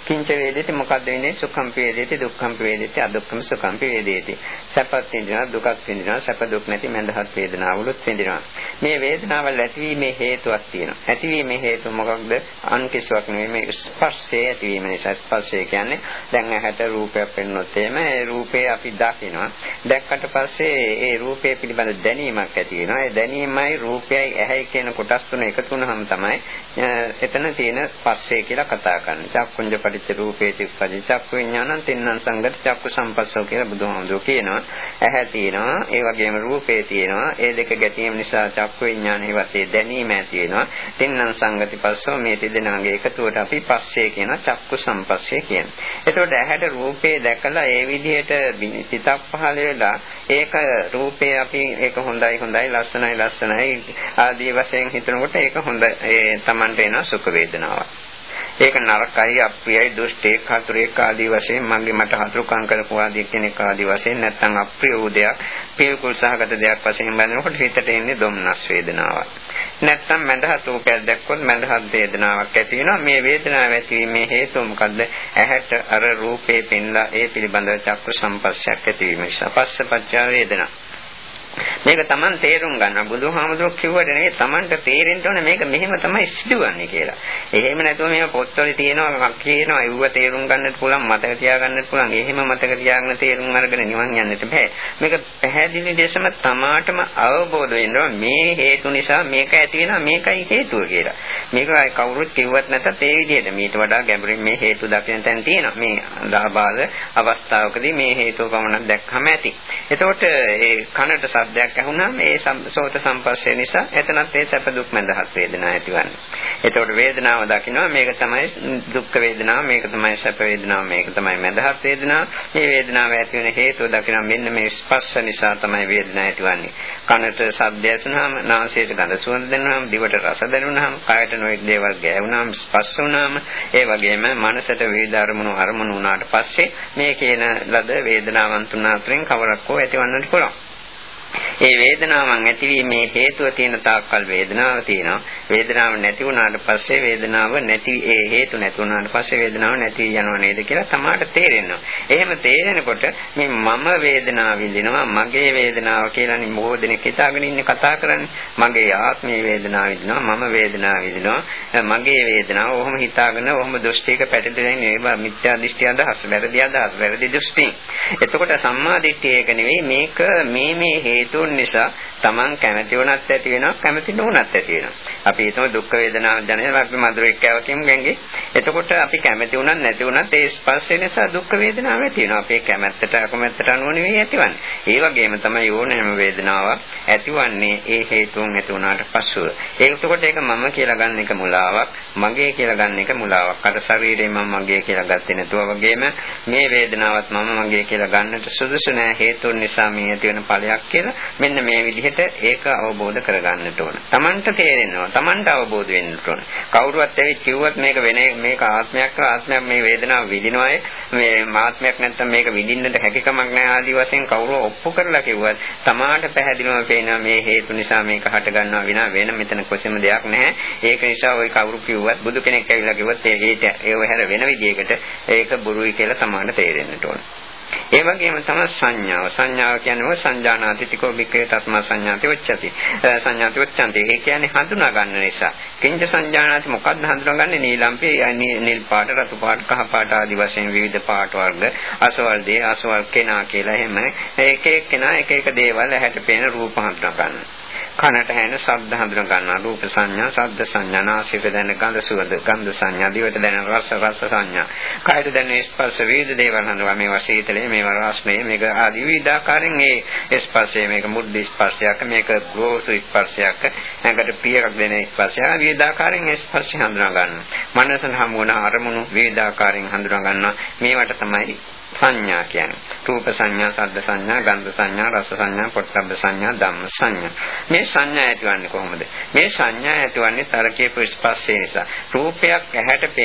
A: කිංච වේදේති මොකද්ද වෙන්නේ? සුඛම් වේදේති දුක්ඛම් වේදේති අදුක්ඛම සුඛම් වේදේති. සැපත් විඳිනවා දුකත් විඳිනවා සැප දුක් නැති මඳහත් වේදනාවලුත් විඳිනවා. මේ වේදනාවල් ඇතිවීමේ හේතුවක් තියෙනවා. ඇතිවීමේ හේතුව මොකක්ද? අන් කිසිවක් නෙවෙයි. මේ ස්පර්ශය ඇතිවීම නිසා. ස්පර්ශය කියන්නේ දැන් ඇහැට රූපයක් පෙන්නොත් එහෙම ඒ රූපේ අපි දකිනවා. දැක්කට පස්සේ ඒ රූපය පිළිබඳ දැනීමක් ඇති වෙනවා. ඒ දැනීමයි රූපයයි ඇහැයි කියන කොටස් තුන එකතු වුනහම තමයි එතන තියෙන ස්පර්ශය කියලා කතා කරන්නේ. චක්කුංජ පටිච්ච රූපේති උපජි චක්කු විඥානං තින්නම් සංගත චක්කු සම්පස්සෝ කියලා බුදුහාමුදුරුවෝ කියනවා. ඇහැ තියෙනවා, ඒ වගේම රූපේ තියෙනවා. ඒ දෙක ගැටීම නිසා චක්කු විඥානේ වතේ දැනීම ඇති වෙනවා. තින්නම් සංගති පස්සෝ මේ තිදෙනාගේ එකතුවට අපි පස්සේ කියන චක්කු සම්පස්සේ කියනවා. එතකොට ඇහැට රූපේ දැකලා ඒ විදිහට සිතක් පහළ වෙලා ඒක රූපේ අපි ඒක හොඳයි හොඳයි ලස්සනයි ලස්සනයි ආදී වශයෙන් හිතනකොට ඒක හොඳ ඒ Tamanට එන සුඛ වේදනාවක්. ඒක නරකයි අප්‍රියයි දුෂ්ටේක් හතුරෙක් ආදී වශයෙන් මගේ මට හතුරුකම් කරපු ආදී කෙනෙක් ආදී වශයෙන් නැත්නම් අප්‍රිය වූ දෙයක් පිළිකුල් සහගත දෙයක් වශයෙන් බලනකොට හිතට එන්නේ දුම්නස් වේදනාවක්. නැත්නම් මඳහත් රූපයක් දැක්කොත් මඳහත් වේදනාවක් ඇති වෙනවා. මේ වේදනාව ඇතිවීමේ හේතුව මොකද්ද? ඇහැට අර රූපේ පෙන්ලා ඒ පිළිබඳව චක්කු සම්පස්සයක් ඇතිවීම නිසා. පස්සපච්චා වේදනා. මේක Taman තේරුම් ගන්න. බුදුහාමුදුරුවෝ කිව්වට නෙවෙයි Tamanට තේරෙන්න ඕනේ මේක මෙහෙම තමයි සිදුවන්නේ කියලා. එහෙම නැතුව මේව පොත්වල තියෙනවා කියනවා ඒව තේරුම් ගන්නත් පුළුවන් මතක තියාගන්නත් පුළුවන්. එහෙම මතක තියාගෙන තේරුම් අරගෙන නිවන් යන්නත් බෑ. මේක පැහැදිලි ලෙසම තමාටම අවබෝධ වෙනවා මේ හේතු නිසා මේක ඇති වෙනවා මේකයි හේතුව කියලා. මේක කවුරුත් කිව්වත් නැතත් ඒ විදිහට මීට වඩා ගැඹුරින් මේ හේතු දකින්න තැන තියෙනවා. මේ දාබාල අවස්ථාවකදී මේ හේතුව පමණක් දැක්කම ඇති. එතකොට ඒ කනට සද්දයක් ඇහුණාම ඒ සෝත සම්පස්සේ නිසා එතනත් ඒ සැප දුක් මඳහත් වේදනා ඇතිවන්නේ. එතකොට වේදනාව දකිනවා මේක තමයි දුක් වේදනාව මේක තමයි සැප වේදනාව මේක තමයි මඳහත් වේදනාව. මේ වේදනාව ඇති වෙන හේතුව දකිනවා මෙන්න මේ ස්පර්ශ නිසා තමයි වේදනාව ඇතිවන්නේ. කනට සද්ද ඇසුනහම නාසයට ගඳ සුවඳ දැනුනහම දිවට රස දැනුනහම කයට නොඑක් දේවල් ගෑවුනහම ස්පර්ශ වුනහම ඒ වගේම මනසට විවිධ අරමුණු අරමුණු වුණාට පස්සේ මේ කියන ලද වේදනාවන් තුන අතරින් කවරක් හෝ ඇතිවන්නට පුළුවන්. ඒ වේදනාවන් ඇතිවීමේ හේතුව තියෙන තාක්කල් වේදනාව තියෙනවා. වේදනාව නැති වුණාට පස්සේ වේදනාව නැති ඒ හේතු නැති වුණාට පස්සේ වේදනාව නැති යනවා නේද කියලා තමාට තේරෙනවා. එහෙම තේරෙනකොට මේ මම වේදනාව විඳිනවා මගේ වේදනාව කියලානේ බොහෝ දෙනෙක් හිතාගෙන ඉන්නේ කතා කරන්නේ. මගේ ආත්මීය වේදනාව විඳිනවා මම වේදනාව විඳිනවා මගේ වේදනාව ඔහොම හිතාගෙන ඔහොම දෘෂ්ටියක පැටලෙන්නේ ඒවා මිත්‍යා දෘෂ්ටි අදහස් වැරදි අදහස් වැරදි දෘෂ්ටි. එතකොට සම්මා දිට්ඨිය එක නෙවෙයි මේක මේ මේ හේතුන් නිසා Taman කැමති වුණත් ඇති වෙනවා කැමති නොවුණත් ඇති වෙනවා. අපි හිතමු දුක් වේදනාවක් දැනෙනවා අපි මధుරෙක් කෑවකින් ගංගේ. එතකොට අපි කැමති වුණත් නැති වුණත් ඒ ස්පර්ශය නිසා දුක් වේදනාවක් ඇති වෙනවා. අපේ කැමැත්තට අකමැත්තට අනුව නෙවෙයි ඇතිවන්නේ. ඒ වගේම තමයි ඕනෑම වේදනාවක් ඇතිවන්නේ ඒ හේතුන් ඇති වුණාට පස්සුව. ඒකකොට ඒක මම කියලා ගන්න එක මුලාවක්, මගේ කියලා ගන්න එක මුලාවක්. අර ශරීරේ මම මගේ කියලා ගත්තේ නැතුව වගේම මේ වේදනාවත් මම මගේ කියලා ගන්නට සුදුසු නෑ හේතුන් නිසා මේ ඇති වෙන ඵලයක් කියලා මෙන්න මේ විදිහට ඒක අවබෝධ කරගන්නට ඕන. Tamanට තේරෙනවා. Tamanට අවබෝධ වෙන්න ඕන. කවුරුවත් ඇවිත් කිව්වත් මේක වෙන මේක ආත්මයක් කියලා ආත්මයක් මේ වේදනාව විඳිනවායි මේ මාත්මයක් නැත්තම් මේක විඳින්නට හැකියාවක් නැහැ ආදී වශයෙන් කවුරු ඔප්පු කරලා කිව්වත් තමාට පැහැදිලිවම පේනවා මේ හේතු නිසා මේක හට ගන්නවා විනා වෙන මෙතන කොසෙම දෙයක් නැහැ. ඒක නිසා ওই කවුරු කිව්වත් බුදු කෙනෙක් ඇවිල්ලා කිව්වත් ඒක ඒව හැර වෙන විදියකට ඒක බොරුයි කියලා තමාට තේරෙන්නට ඕන. ඒ වගේම තමයි සංඥාව. සංඥාව කියන්නේ සංජානාති තිකෝ බික්කේ තස්මා සංඥාති උච්චති. සංඥාති උච්චන්ති. ඒ කියන්නේ හඳුනා ගන්න නිසා. කිංච සංජානාති මොකක්ද හඳුනාගන්නේ? නීලම්පේ නිල් පාට, රතු පාට, කහ පාට ආදී වශයෙන් විවිධ පාට වර්ග, අසවල් දේ, අසවල් කෙනා කියලා එහෙම එක එක කෙනා එක එක දේවල් ඇහැට පේන රූප හඳුනා ගන්නවා. කනට ඇහෙන ශබ්ද හඳුන ගන්නවා රූප සංඥා ශබ්ද සංඥා නාසයට දැනෙන ගඳ සුවඳ ගන්ධ සංඥා දිවට දැනෙන රස රස සංඥා. කයට දැනෙන ස්පර්ශ වේද දේවල් හඳුනවා මේවා සීතලේ මේවා රස්නේ මේක ආදී විවිධාකාරයෙන් මේ ස්පර්ශය මේක මුද්ද ස්පර්ශයක් මේක ගෝස ස්පර්ශයක් නැකට පියයක් දෙන ස්පර්ශය විවිධාකාරයෙන් ස්පර්ශය හඳුනා ගන්නවා මනසෙන් හමු වන අරමුණු විවිධාකාරයෙන් හඳුනා ගන්නවා මේවට තමයි සංඥා කියන්නේ. රූප සංඥා, ශබ්ද සංඥා, ගන්ධ සංඥා, රස සංඥා, පොට්ටබ්බ සංඥා, ධම්ම සංඥා. මේ සංඥා ඇතිවන්නේ කොහොමද? මේ සංඥා ඇතිවන්නේ තරකයේ ස්පර්ශය නිසා. රූපයක් ඇහැට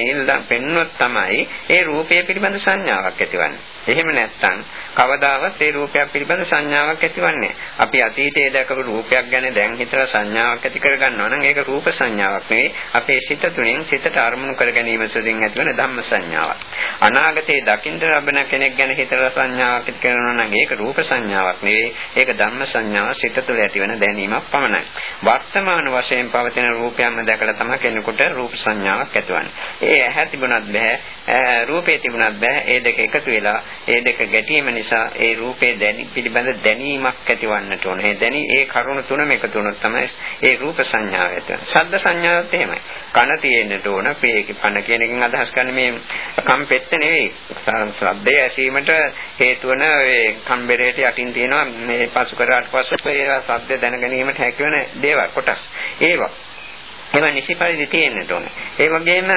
A: පෙන්නොත් තමයි ඒ රූපය පිළිබඳ සංඥාවක් ඇතිවන්නේ. එහෙම නැත්නම් කවදාවත් ඒ රූපයක් පිළිබඳ සංඥාවක් ඇතිවන්නේ අපි අතීතයේ දැකපු රූපයක් ගැන දැන් හිතලා සංඥාවක් ඇති කරගන්නවා නම් ඒක රූප සංඥාවක් නෙවෙයි අපේ සිත තුළින් සිතට අරමුණු කර ගැනීම සුදින් ඇතිවන ධම්ම සංඥාවක් අනාගතයේ දකින්න ලබන කෙනෙක් ගැන හිතලා සංඥාවක් ඇති කරනවා නම් ඒක රූප සංඥාවක් නෙවෙයි ඒක ධම්ම සංඥාව සිත තුළ ඇතිවන දැනීමක් පමණයි වර්තමාන වශයෙන් පවතින රූපයක්ම දැකලා තමයි කෙනෙකුට රූප සංඥාවක් ඇතිවන්නේ ඒ ඇහැ තිබුණත් බෑ රූපේ තිබුණත් බෑ ඒ දෙක එකතු වෙලා ඒ දෙක ගැටීම නිසා ඒ රූපේ දැනි පිළිබඳ දැනීමක් ඇතිවන්නට ඕන. ඒ දැනි ඒ කරුණු තුනම එකතු වුණොත් තමයි ඒ රූප සංඥාව ඇති වෙන්නේ. ශබ්ද සංඥාවත් එහෙමයි. කන තියෙන්නට ඕන. පේක පන කියන එකෙන් අදහස් කරන්නේ මේ කම්පෙත්ත නෙවෙයි. ශබ්දය ඇසීමට හේතු වන ඒ කම්බරේට යටින් තියෙනවා මේ පසු කරාට පස්සෙ ඒ ශබ්ද දැන ගැනීමට හැකි වෙන දේවල් කොටස්. ඒවා ඒවා නිසි පරිදි තියෙන්නට ඕනේ. ඒ වගේම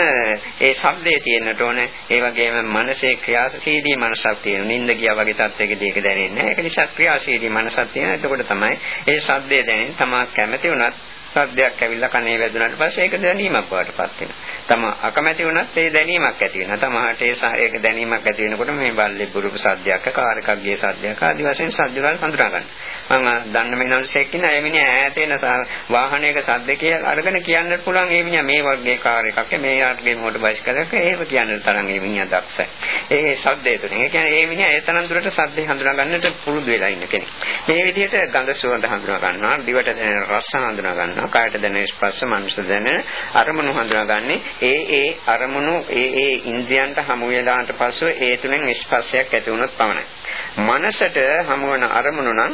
A: ඒ ශබ්දයේ තියෙන්නට ඕනේ. ඒ වගේම මනසේ ක්‍රියාශීලී මනසක් තියෙන. නිින්ද ගියා වගේ තත්යකදී ඒක දැනෙන්නේ නැහැ. ඒක නිසා ක්‍රියාශීලී මනසක් තියෙන. එතකොට තමයි ඒ ශබ්දය දැනෙන්නේ. තමා කැමති වුණත් ශබ්දයක් ඇවිල්ලා කනේ වැදුනට පස්සේ ඒක දැනීමක් බවට පත් වෙනවා. තම අකමැති වුණත් ඒ දැනීමක් ඇති වෙනවා. තමහට ඒ ඒක දැනීමක් ඇති වෙනකොට මේ බල්ලේ බුරුප සද්දයක් කාර් එකක් ගිය සද්දයක් ආදී වශයෙන් සද්ද වල හඳුනා ගන්න. මම දන්න මිනිස්සෙක් ඉන්න ඒ මිනිහා ඈතේන වාහනයක සද්ද කියලා අරගෙන කියන්න පුළුවන් ඒ මිනිහා මේ වගේ කාර් එකක් මේ යාත්‍රේ මෝටර් බයිසිකලයක එහෙම කියන්න තරම් ඒ මිනිහා දක්ෂයි. ඒ සද්දේ තුනේ. ඒ කියන්නේ ඒ මිනිහා ඒ තරම් දුරට සද්දේ හඳුනා ගන්නට පුරුදු වෙලා ඉන්න කෙනෙක්. මේ විදිහට ගඳ සුවඳ හඳුනා ගන්නවා, දිවට දැනෙන රස හඳුනා ගන්නවා, කායට දැනෙන ස්පර්ශ, මනසට දැනෙන අරමුණු හඳුනාගන්නේ ඒ ඒ අරමුණු ඒ ඒ ඉන්ද්‍රියන්ට හමු වෙලාට පස්සෙ ඒ තුනෙන් ස්පර්ශයක් ඇති වුණොත් පමණයි. මනසට හමුවන අරමුණු නම්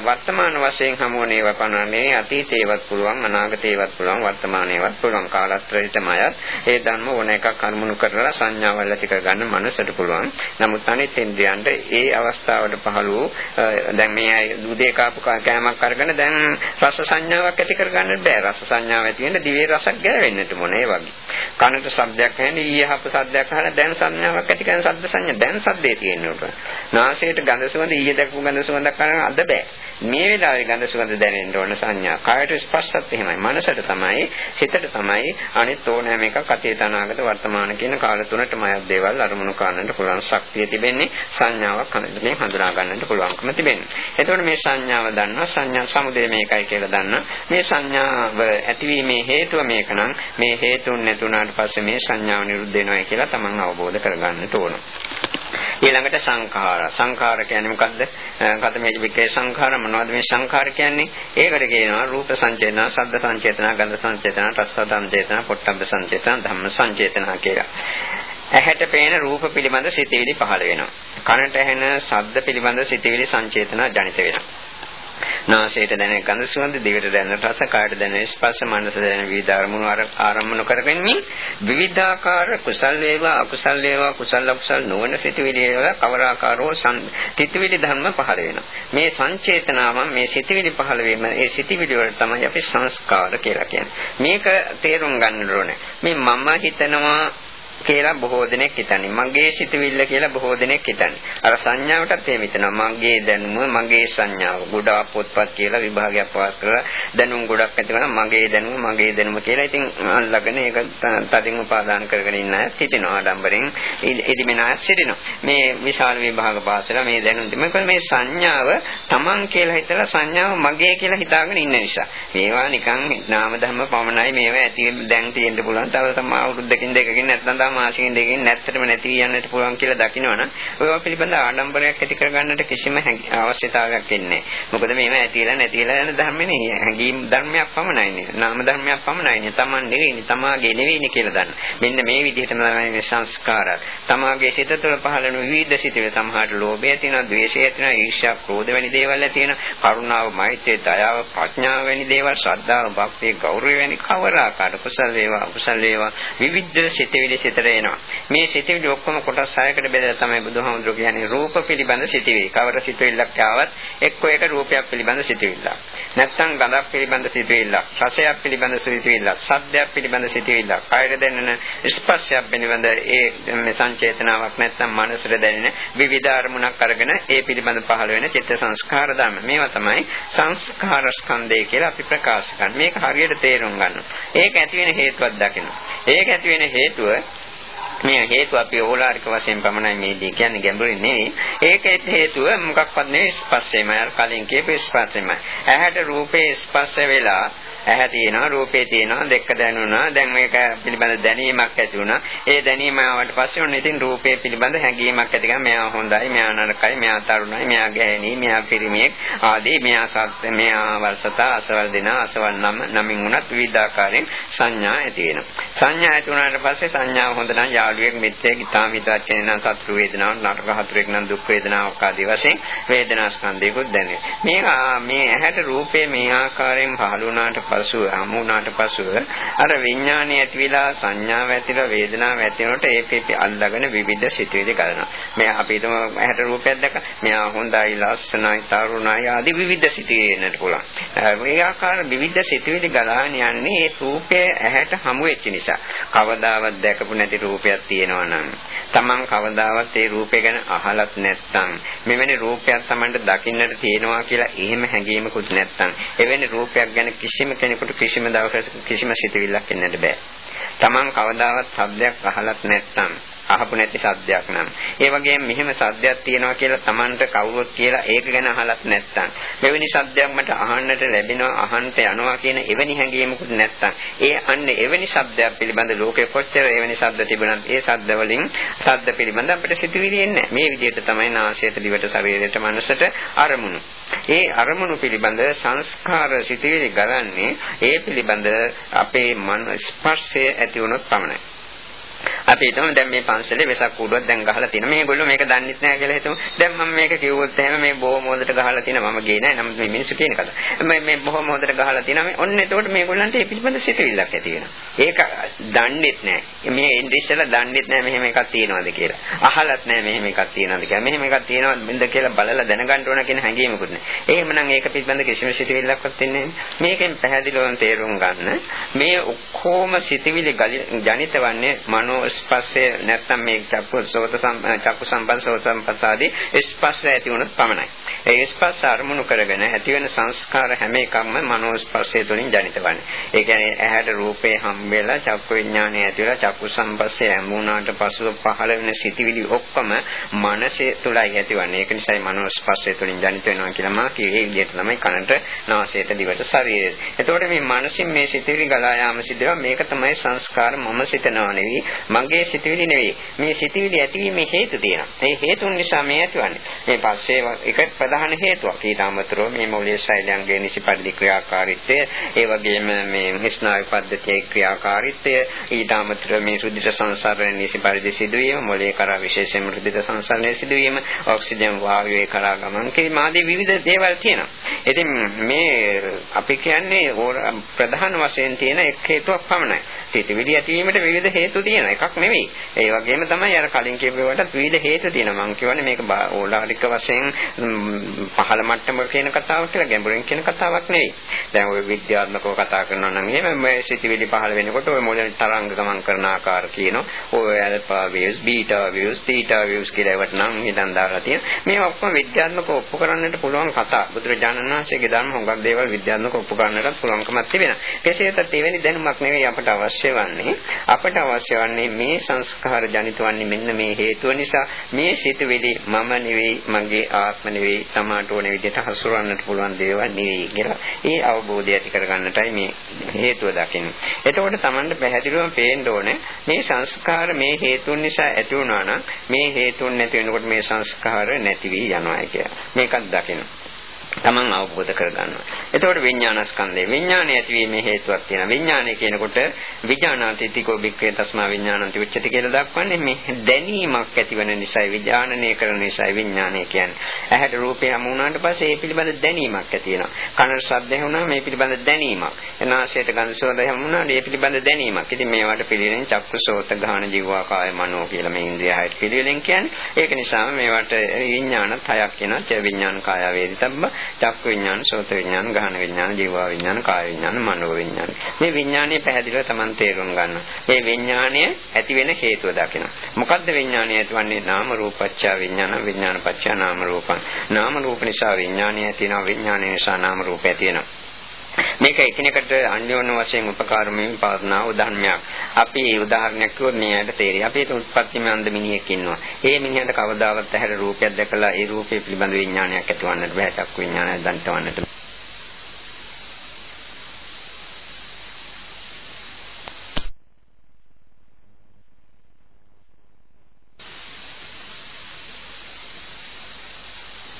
A: වර්තමාන වශයෙන් හමුවන ඒවා පනන්නේ අතීතේවත් පුළුවන් අනාගතේවත් පුළුවන් වර්තමානේවත් පුළුවන්. කාලත්‍රයටම අයත් ඒ ධර්ම ඕන එකක් අරමුණු කරලා සංඥාවල් ඇති කරගන්න මනසට පුළුවන්. නමුත් අනිත් ඉන්ද්‍රියන්ට ඒ අවස්ථාවට පහළ වූ දැන් මේ දුදේ කාපු කෑමක් අරගෙන දැන් රස සංඥාවක් ඇති කරගන්න බෑ. රස සංඥාව ඇති වෙන්න දිවේ රසක් ගෑවෙන්නට මොන ඒ වගේ. කනට ශබ්දයක් ඇහෙන ඊයහප ශබ්දයක් අහන දැන් සංඥාවක් ඇති කරන ශබ්ද සංඥා. දැන් ශබ්දේ තියෙනවා නාසයට ගඳ සුවඳ ඊයේ දැකපු ගඳ සුවඳක් කරන අද බෑ. මේ වෙලාවේ ගඳ සුවඳ දැනෙන්න ඕන සංඥා. කායට ස්පර්ශත් එහෙමයි. මනසට තමයි, හිතට තමයි අනිත් ඕනෑම එකක් අතීත අනාගත වර්තමාන කියන කාල තුනටම අයත් දේවල් අරමුණු කරන්නට පුළුවන් ශක්තිය තිබෙන්නේ සංඥාවක් හඳුනේ හඳුනා ගන්නට පුළුවන්කම තිබෙන්නේ. එතකොට මේ සංඥාව දන්නවා සංඥා සමුදය මේකයි කියලා දන්නා. මේ සංඥාව ඇතිවීමේ හේතුව මේක නම් මේ හේතුන් නැතුණාට පස්සේ මේ සංඥාව නිරුද්ධ වෙනවා කියලා තමන් අවබෝධ කරගන්නට ඕන. ඊළඟට සංඛාර. සංඛාර කියන්නේ මොකද්ද? කතමේ විකේ සංඛාර මොනවද මේ සංඛාර කියන්නේ? ඒකට කියනවා රූප සංචේතන, ශබ්ද සංචේතන, ගන්ධ සංචේතන, රස සංචේතන, පොට්ටබ්බ සංචේතන, ධම්ම සංචේතන කියලා. ඇහැට පේන රූප පිළිබඳ සිතවිලි පහළ වෙනවා. කනට ඇහෙන ශබ්ද පිළිබඳ සිතවිලි සංචේතන ජනිත වෙනවා. නාසයට දැනෙන ගඳ සුවඳ, දිවට දැනෙන රස, කායට දැනෙන ස්පර්ශ, මනස දැනෙන විවිධ අරමුණු ආරම්භන කරගනිමින් විවිධාකාර කුසල් වේවා, අකුසල් වේවා, කුසල අකුසල් නොවන සිතුවිලි වේවා කවර ආකාරෝ සිතුවිලි ධර්ම පහළ වෙනවා. මේ සංචේතනාවන් මේ සිතුවිලි පහළ වීම ඒ සිතුවිලි වල තමයි අපි සංස්කාර කියලා කියන්නේ. මේක තේරුම් ගන්න ඕනේ. මේ මම හිතනවා කියලා බොහෝ දෙනෙක් හිතන්නේ. මගේ සිතවිල්ල කියලා බොහෝ දෙනෙක් හිතන්නේ. අර සංඥාවටත් එහෙම හිතනවා. මගේ දැනුම, මගේ සංඥාව. ගොඩාක් පොත්පත් කියලා විභාගයක් පාස් කරලා දැනුම් ගොඩක් ඇති කරනවා. මගේ දැනුම, මගේ දැනුම කියලා. ඉතින් අල්ලගෙන ඒක තදින් උපාදාන කරගෙන ඉන්න අය සිටිනවා. ආඩම්බරෙන් ඉදිමෙන අය සිටිනවා. මේ විශාල විභාග පාසල මේ දැනුම් දෙමක මේ සංඥාව Taman කියලා හිතලා සංඥාව මගේ කියලා හිතාගෙන ඉන්න නිසා. මේවා නිකන් නාම ධර්ම පමණයි මේවා ඇති දැන් තියෙන්න පුළුවන්. තව සම අවුරුද්දකින් දෙකකින් නැත්නම් තව මාසෙකින් දෙකකින් නැත්තටම නැති යන්නට පුළුවන් කියලා දකිනවනම් ඔයවා පිළිබඳ ආඩම්බරයක් ඇති කරගන්නට කිසිම අවශ්‍යතාවයක් එන්නේ මොකද මේව ඇතිලා නැතිලා යන ධර්මනේ හැඟීම් ධර්මයක් පමණයිනේ. නාම ධර්මයක් පමණයිනේ. Taman නෙවෙයිනේ. තමාගේ නෙවෙයිනේ කියලා දන්න. මෙන්න මේ විදිහටම තමයි මේ සංස්කාර. තමාගේ සිත තුළ පහළ වෙන විවිධ සිතේ සමහරට ලෝභය තියෙනවා, ද්වේෂය තියෙනවා, ඊර්ෂ්‍යා, ක්‍රෝධ වැනි දේවල් තියෙනවා. කරුණාව, මෛත්‍රිය, දයාව, ප්‍රඥාව වැනි දේවල්, ශ්‍රද්ධාව, භක්තිය, ගෞරවය වැනි කවර ආකාර කුසල වේවා, අකුසල වේවා විවිධ සිතවිලි සිත හිතට එනවා. මේ සිතිවිලි ඔක්කොම කොටස් හයකට බෙදලා තමයි බුදුහාමුදුරු කියන්නේ රූප පිළිබඳ සිතිවිලි. කවර සිතිවිල්ලක් ආවත් එක්ක එක රූපයක් පිළිබඳ සිතිවිල්ලක්. නැත්නම් ගඳක් පිළිබඳ සිතිවිල්ලක්, රසයක් පිළිබඳ සිතිවිල්ලක්, සද්දයක් පිළිබඳ සිතිවිල්ලක්, කායර දැනෙන ස්පර්ශයක් පිළිබඳ ඒ මේ සංචේතනාවක් නැත්නම් මනසට දැනෙන විවිධ අරමුණක් අරගෙන ඒ පිළිබඳ පහළ වෙන චිත්ත සංස්කාර ධර්ම. මේවා තමයි සංස්කාර ස්කන්ධය කියලා අපි ප්‍රකාශ කරන්නේ. මේක හරියට තේරුම් ගන්න. ඒක ඇති වෙන හේතුවක් දකින්න. ඒක ඇති වෙන හේතුව මේ හේතුව අපි ඕලාරික වශයෙන් පමණයි මේදී කියන්නේ ගැඹුරින් නෙවෙයි. ඒකේ හේතුව මොකක්වත් නෙවෙයි ස්පර්ශයමයි. අර කලින් කියපු ස්පර්ශයමයි. ඇහැට රූපේ ස්පර්ශ වෙලා ඇහැ තියෙනවා රූපේ තියෙනවා දෙක දැනුණා. දැන් මේක පිළිබඳ දැනීමක් ඇති වුණා. ඒ දැනීම ආවට පස්සේ ඔන්න ඉතින් රූපේ පිළිබඳ හැඟීමක් ඇති කරගන්න මෙයා හොඳයි මෙයා නරකයි මෙයා තරුණයි මෙයා ගැහණි මෙයා පිරිමියෙක් ආදී මෙයා සත්‍ය මෙයා වර්ෂතා අසවල් දින අසවල් නම් නමින් උනත් විවිධාකාරයෙන් සංඥා ඇති වෙනවා. සංඥා ඇති වුණාට පස්සේ සංඥාව හොඳ නම් යාළුවෙක් මිත්‍යෙක් ඊටාම හිතවත් කෙනෙක් නම් සතුරු වේදනාවක් නරක හතුරෙක් නම් දුක් වේදනාවක් ආදී වශයෙන් වේදනා ස්කන්ධයකුත් දැනෙනවා. මේක මේ ඇහැට රූපේ මේ ආකාරයෙන් පහළ වුණාට පසුව හමු වුණාට පසුව අර විඥානය ඇති වෙලා සංඥාව ඇතිලා වේදනාව ඇති වෙනකොට ඒකෙපි අල්ලගෙන විවිධ සිතුවිලි ගන්නවා. මේ අපි හිතමු ඇහැට රූපයක් දැක මෙයා හොඳයි ලස්සනයි තරුණයි ආදී විවිධ සිතුවිලි එන්නට පුළුවන්. මේ ආකාර විවිධ සිතුවිලි ගලාගෙන යන්නේ ඒ රූපය ඇහැට හමු වෙච්ච නිසා. කවදාවත් දැකපු නැති රූපයක් තියෙනවා නම් Taman කවදාවත් ඒ රූපය ගැන අහලත් නැත්නම් මෙවැනි රූපයක් Tamanට දකින්නට තියෙනවා කියලා එහෙම හැඟීමකුත් නැත්නම් එවැනි රූපයක් ගැන කිසිම කෙනෙකුට කිසිම දවසක කිසිම සිතවිල්ලක් එන්නට බෑ. Taman කවදාවත් શબ્දයක් අහලත් නැත්නම් අහපු නැති සද්දයක් නම්. ඒ වගේම මෙහෙම සද්දයක් තියෙනවා කියලා Tamanට කවුරුත් කියලා ඒක ගැන අහලත් නැත්නම්. මෙවැනි සද්දයක් මට අහන්නට ලැබෙනවා අහන්නට යනවා කියන එවැනි හැඟීමකුත් නැත්නම්. ඒ අන්න එවැනි සද්දයක් පිළිබඳ ලෝකේ කොච්චර එවැනි සද්ද තිබුණත් ඒ සද්ද වලින් සද්ද පිළිබඳ අපිට සිතුවිලි එන්නේ නැහැ. මේ විදිහට තමයි නාසයට දිවට ශරීරයට මනසට අරමුණු. ඒ අරමුණු පිළිබඳ සංස්කාර සිතුවිලි ගලන්නේ ඒ පිළිබඳ අපේ මන ස්පර්ශය ඇති වුණොත් පමණයි. අපි හිතමු දැන් මේ පන්සලේ වෙසක් කූඩුවක් දැන් ගහලා තියෙනවා. මේගොල්ලෝ මේක දන්නෙත් නැහැ කියලා හිතමු. දැන් මම මේක කිව්වොත් එහෙම මේ බොහොම හොඳට ගහලා තියෙනවා. මම ගියේ නැහැ. නමුත් මේ මිනිස්සු කියන කතාව. මේ මේ බොහොම හොඳට ගහලා තියෙනවා. මේ ඔන්න එතකොට මේගොල්ලන්ට ඒ පිළිබඳ සිතුවිල්ලක් ඇති වෙනවා. ඒක දන්නෙත් නැහැ. මේ ඉන්නේ ඉස්සෙල්ලා දන්නෙත් නැහැ මෙහෙම එකක් තියෙනවද කියලා. අහලත් නැහැ මෙහෙම එකක් තියෙනවද කියලා. මෙහෙම එකක් තියෙනවද කියලා බලලා දැනගන්න ඕන කියන හැඟීමකුත් නැහැ. එහෙමනම් ඒක පිළිබඳ කිසිම සිතුවිල්ලක්වත් වෙන්නේ නැහැ. මේකෙන් පැහැදිලිවම තේරුම් ගන්න මේ ඔක්කොම සිතුවිලි ජනිත වන්නේ මනෝ ස්පර්ශය නැත්නම් මේ චක්කු සෝත චක්කු සම්පන්න සෝත සම්පස්සාදී ස්පර්ශය ඇති වුණොත් පමණයි. ඒ ස්පර්ශ අරමුණු කරගෙන ඇති වෙන සංස්කාර හැම එකක්ම මනෝ ස්පර්ශය තුළින් ජනිත වන්නේ. ඒ කියන්නේ ඇහැට රූපේ හම් වෙලා චක්කු විඥානය ඇති වෙලා චක්කු සම්පස්සය හැමුණාට පසුව පහළ වෙන සිතිවිලි ඔක්කොම මනසේ තුලයි ඇතිවන්නේ. ඒක නිසායි මනෝ ස්පර්ශය තුළින් ජනිත වෙනවා කියලා මා කියේ. ඒ විදිහට තමයි කනට, නාසයට, දිවට, ශරීරයට. එතකොට මේ මනසින් මේ සිතිවිලි ගලා යාම සිද්ධ වෙනවා. මේක තමයි සංස්කාර මම සිතනවා නෙවෙයි. මගේ සිතවිලි නෙවෙයි. මේ සිතවිලි ඇතිවීමේ හේතු තියෙනවා. මේ හේතුන් නිසා මේ ඇතිවන්නේ. මේ පස්සේ එක ප්‍රධාන හේතුවක්. ඊට අමතරව මේ මූලික ශෛලයන්ගේ නිසිපරිදි ක්‍රියාකාරීත්වය, ඒ වගේම මේ හිස්නායු පද්ධතියේ ක්‍රියාකාරීත්වය, ඊට අමතරව මේ රුධිර සංසරණය නිසිපරිදි සිදුවීම, මොළයේ කරා විශේෂයෙන්ම රුධිර සංසරණය සිදුවීම, ඔක්සිජන් වායුවේ කරා ගමන් කිරීම ආදී විවිධ දේවල් තියෙනවා. ඉතින් මේ අපි කියන්නේ ප්‍රධාන වශයෙන් තියෙන එක් හේතුවක් පමණයි. සිතවිලි ඇතිවීමට විවිධ හේතු තියෙනවා. එකක් නෙවෙයි. ඒ වගේම තමයි අර කලින් කියපුවට විවිධ හේතු තියෙනවා. මම කියවනේ මේක ඕලාරික වශයෙන් පහළ මට්ටමක කියන කතාවක් කියලා ගැඹුරින් කියන කතාවක් නෙවෙයි. දැන් ඔය විද්‍යාත්මකව කතා කරනවා නම් එහෙම මේ සිතවිලි පහළ වෙනකොට ඔය මොළේ තරංග ගමන් කරන ආකාර කියනවා. ඔය alpha waves, beta waves, theta waves කියලා ඒවට නම් හිතන් දාලා තියෙනවා. මේ ඔක්කොම විද්‍යාත්මකව ඔප්පු කරන්නට පුළුවන් කතා. බුදුරජාණන් වහන්සේගේ ධර්ම හොඟක් දේවල් විද්‍යාත්මකව ඔප්පු කරන්නට පුළුවන්කමක් තිබෙනවා. කෙසේත් එවැනි දැනුමක් නෙවෙයි අපට අවශ්‍ය වන්නේ. අපට අවශ්‍ය වන්නේ මේ සංස්කාර ජනිත වන්නේ මෙන්න මේ හේතුව නිසා මේ සිතුවිලි මම නෙවෙයි මගේ ආත්ම නෙවෙයි සමාට ඕන විදිහට හසුරවන්නට පුළුවන් දේවල් නෙවෙයි කියලා ඒ අවබෝධය ඇති කරගන්නටයි මේ හේතුව දකින්නේ. එතකොට Tamanට පැහැදිලිවම පේන්න ඕනේ මේ සංස්කාර මේ හේතුන් නිසා ඇති වුණා නම් මේ හේතුන් නැති වෙනකොට මේ සංස්කාර නැති වී යනවා කියලා. මේකත් දකින්න. තමන් අවබෝධ කරගන්නවා. එතකොට විඥානස්කන්ධය විඥානය ඇතිවීමේ හේතුවක් තියෙනවා. විඥානය කියනකොට විඥානාති තිකෝ බික්කේ තස්මා විඥානන්ති උච්චති කියලා දක්වන්නේ මේ දැනීමක් ඇතිවන නිසායි විඥානනය කරන නිසායි විඥානය කියන්නේ. ඇහැට රූපය හමු වුණාට පස්සේ ඒ පිළිබඳ දැනීමක් ඇති වෙනවා. කනට ශබ්ද ඇහුණා මේ පිළිබඳ දැනීමක්. නාසයට ගඳ සුවඳ හමු වුණා මේ පිළිබඳ දැනීමක්. ඉතින් මේවට පිළිවෙලින් චක්කු සෝත ගාන ජීවා කාය මනෝ කියලා මේ ඉන්ද්‍රිය හයට පිළිවෙලින් කියන්නේ. ඒක නිසා මේවට විඥාන හයක් වෙනවා. විඥාන කාය වේදිතබ්බ චක්කු විඥාන, සෝත විඥාන, ගහන විඥාන, ජීවා විඥාන, කාය විඥාන, මනෝ විඥාන. මේ විඥානය පැහැදිලිව Taman තේරුම් ගන්නවා. මේ විඥානය ඇති වෙන හේතුව දකිනවා. මොකද්ද විඥානය ඇතිවන්නේ? නාම රූපච්ඡා විඥාන, විඥානපච්ඡා නාම රූපං. නාම රූප නිසා විඥානය ඇතිවෙනවා, විඥානය නිසා නාම රූපය ඇතිවෙනවා. මේක එකිනෙකට අන්‍යෝන්‍ය වශයෙන් උපකාරමෙන් පාදනා උදාහරණයක්. අපි උදාහරණයක් කිව්වොත් මේ ඇයට තේරෙයි. අපි හිත උත්පත්ති මන්ද මිනිහෙක් ඉන්නවා. ඒ මිනිහට කවදාවත් ඇහැර රූපයක් දැකලා ඒ රූපේ පිළිබඳ විඥානයක් ඇතිවන්නට බෑ. චක්කු විඥානයක් දන්ටවන්නට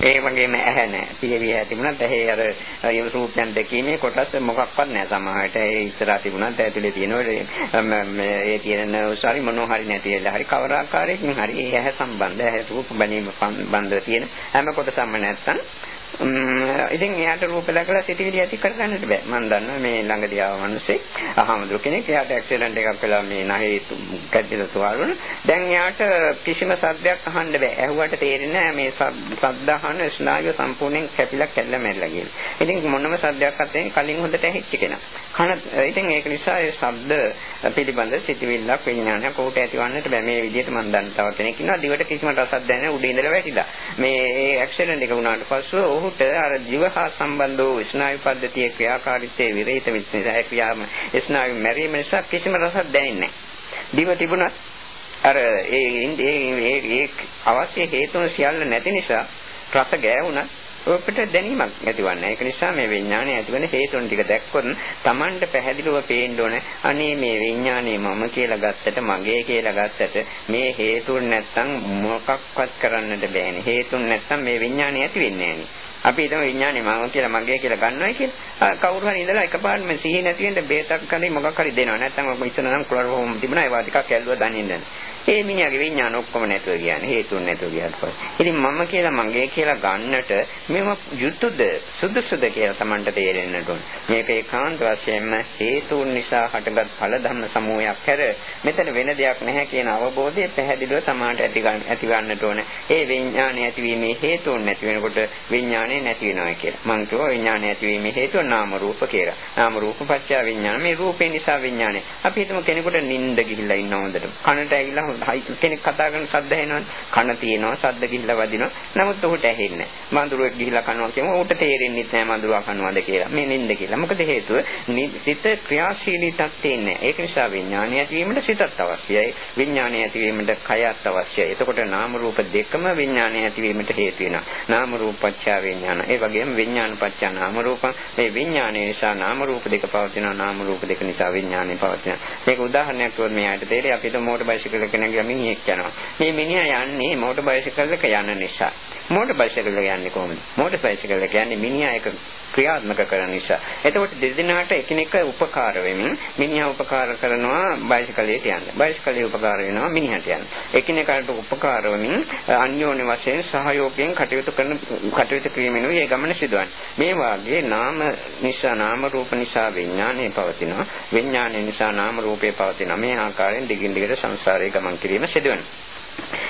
A: ඒ වගේම ඇහැ නැහැ. පියවිය තිබුණත් ඇහි අර රූපයන් දැකීමේ කොටස් මොකක්වත් නැහැ සමහරට. ඒ ඉස්සරහා තිබුණත් ඇතුලේ තියෙන මේ තියෙන උසාරි මොනවා හරි නැතිලා හරි කවර ආකාරයකින් හරි ඒ ඇහැ සම්බන්ධ ඇහැ රූප බැනීම සම්බන්ධ තියෙන හැම කොටසක්ම නැත්තම් ඉතින් එයාට රූප දැකලා සිටිවිලි ඇති කරගන්නට බෑ. මම දන්නවා මේ ළඟදී ආව මිනිස්සේ අහමදුර කෙනෙක් එයාට ඇක්සිඩන්ට් එකක් වෙලා මේ නැහේ කැඩිලා තුවාල වුණා. දැන් එයාට කිසිම සද්දයක් අහන්න බෑ. ඇහුවට තේරෙන්නේ නැහැ මේ සද්ද අහන ස්නායුව සම්පූර්ණයෙන් කැපිලා කැඩලා මැරිලා කියලා. ඉතින් මොනම සද්දයක් අතෙන් කලින් හොඳට ඇහිච්ච කෙනා. කන ඉතින් ඒක නිසා ඒ ශබ්ද පිළිබඳ සිටිවිල්ලක් විඥානයක් කොට ඇතිවන්නට බෑ. මේ විදිහට මම දන්න තව කෙනෙක් ඉන්නවා. දිවට කිසිම රසක් දැනෙන්නේ උඩ ඉඳලා වැටිලා. මේ ඒ ඇක්සිඩන්ට් එක වුණාට පස්සෙ ඔහුට අර ජීව හා සම්බන්ධ වූ ස්නායු පද්ධතියේ ක්‍රියාකාරීත්වයේ විරහිත වෙච්ච නිසා ක්‍රියාම ස්නායු මැරීම නිසා කිසිම රසක් දැනෙන්නේ නැහැ. දිව තිබුණත් අර ඒ ඒ ඒ අවශ්‍ය හේතුන් සියල්ල නැති නිසා රස ගෑවුණත් ඔබට දැනීමක් ඇතිවන්නේ. ඒක නිසා මේ විඥානය ඇතිවෙන හේතුන් ටික දැක්කොත් Tamanට පැහැදිලිව පේන්න ඕනේ. අනේ මේ විඥානය මම කියලා ගත්තට මගේ කියලා ගත්තට මේ හේතුන් නැත්තම් මොකක්වත් කරන්නට බෑනේ. හේතුන් නැත්තම් මේ විඥානය ඇති වෙන්නේ නෑනේ. අපි හිතමු විඥානේ මම කියලා මගේ කියලා ගන්නවයි කියලා. කවුරු හරි ඉඳලා එකපාරටම සිහි නැති වෙන්න බේතක් කරේ මොකක් හරි දෙනවා. නැත්නම් ඔබ ඉතන නම් ක්ලෝරෝෆෝම් තිබුණා ඒවා ටිකක් ඇල්ලුවා දනින්න. ඒ මිනිහාගේ විඥාන ඔක්කොම නැතුව කියන්නේ හේතුන් නැතුව ගියාට පස්සේ. ඉතින් මම කියලා මගේ කියලා ගන්නට මෙම යුතුයද සුදුසුද කියලා Tamanට තේරෙන්නට ඕන. මේක ඒකාන්ත වශයෙන්ම හේතුන් නිසා හටගත් ඵල ධම්ම සමූහයක් හැර මෙතන වෙන දෙයක් නැහැ කියන අවබෝධය පැහැදිලිව Tamanට ඇති ගන්න ඇති ගන්නට ඕන. ඒ විඥානය ඇතිවීමේ හේතුන් නැති වෙනකොට විඥානය නැති වෙනවා කියලා. මං කියුවා විඥානය ඇතිවීමේ හේතුව නාම රූප කියලා. නාම රූප පත්‍ය විඥාන මේ රූපේ නිසා විඥානය. අපි හිතමු කෙනෙකුට නිින්ද ගිහිල්ලා ඉන්න හොඳට. කනට ඇවිල්ලා කෙනෙක් කතා කරන ශබ්ද ඇහෙනවනේ. කන තියෙනවා ශබ්ද ගිහිල්ලා වදිනවා. නමුත් ඔහුට ඇහෙන්නේ නැහැ. මඳුරුවෙක් ගිහිල්ලා කනවා කියමු ඔහුට තේරෙන්නේ නැහැ මඳුරුවා කනවාද කියලා. මේ නිින්ද කියලා. මොකද හේතුව සිත ක්‍රියාශීලී තත්ත්වෙන්නේ නැහැ. ඒක නිසා විඥානය ඇතිවීමට සිතත් අවශ්‍යයි. විඥානය ඇතිවීමට කයත් අවශ්‍යයි. එතකොට නාම රූප දෙකම විඥානය ඇතිවීමට හේතු වෙනවා. නාම රූපච්ඡා විඥාන. ඒ වගේම විඥානපච්ඡා නාම රූපං. මේ විඥානය නිසා නාම රූප දෙක පවතිනවා. නාම රූප දෙක නිසා විඥානය පවතිනවා. මේක උදාහරණයක් වුවොත් මෙයාට තේරෙයි අපිට මෝටර් බයිසිකල් කෙනෙක් මිනිහෙක් යනවා. මේ මිනිහා යන්නේ මෝටර් බයිසිකල් එක යන නිසා. මෝටර් බයිසිකල් එක යන්නේ කොහොමද? මෝටර් බයිසිකල් එක යන්නේ මිනිහා එක ක්‍රියාත්මක කරන නිසා. එතකොට දෙදෙනාට එකිනෙක උපකාර වෙමින් මිනිහා උපකාර කරනවා බයිසිකලයට යන්න. බයිසිකලේ උපකාර වෙනවා මිනිහට යන්න. එකිනෙකාට උපකාර වෙමින් අන්‍යෝන්‍ය වශයෙන් සහයෝගයෙන් කටයුතු කරන කටයුතු කිරීමෙනුයි ඒ ගමන සිදුවන්නේ. මේ වාගේ නාම නිසා නාම රූප නිසා විඥානය පවතිනවා. විඥානය නිසා නාම රූපේ පවතිනවා. මේ ආකාරයෙන් දිගින් දිගට සංසාරේ ගමන් කිරීම සිදුවෙනවා.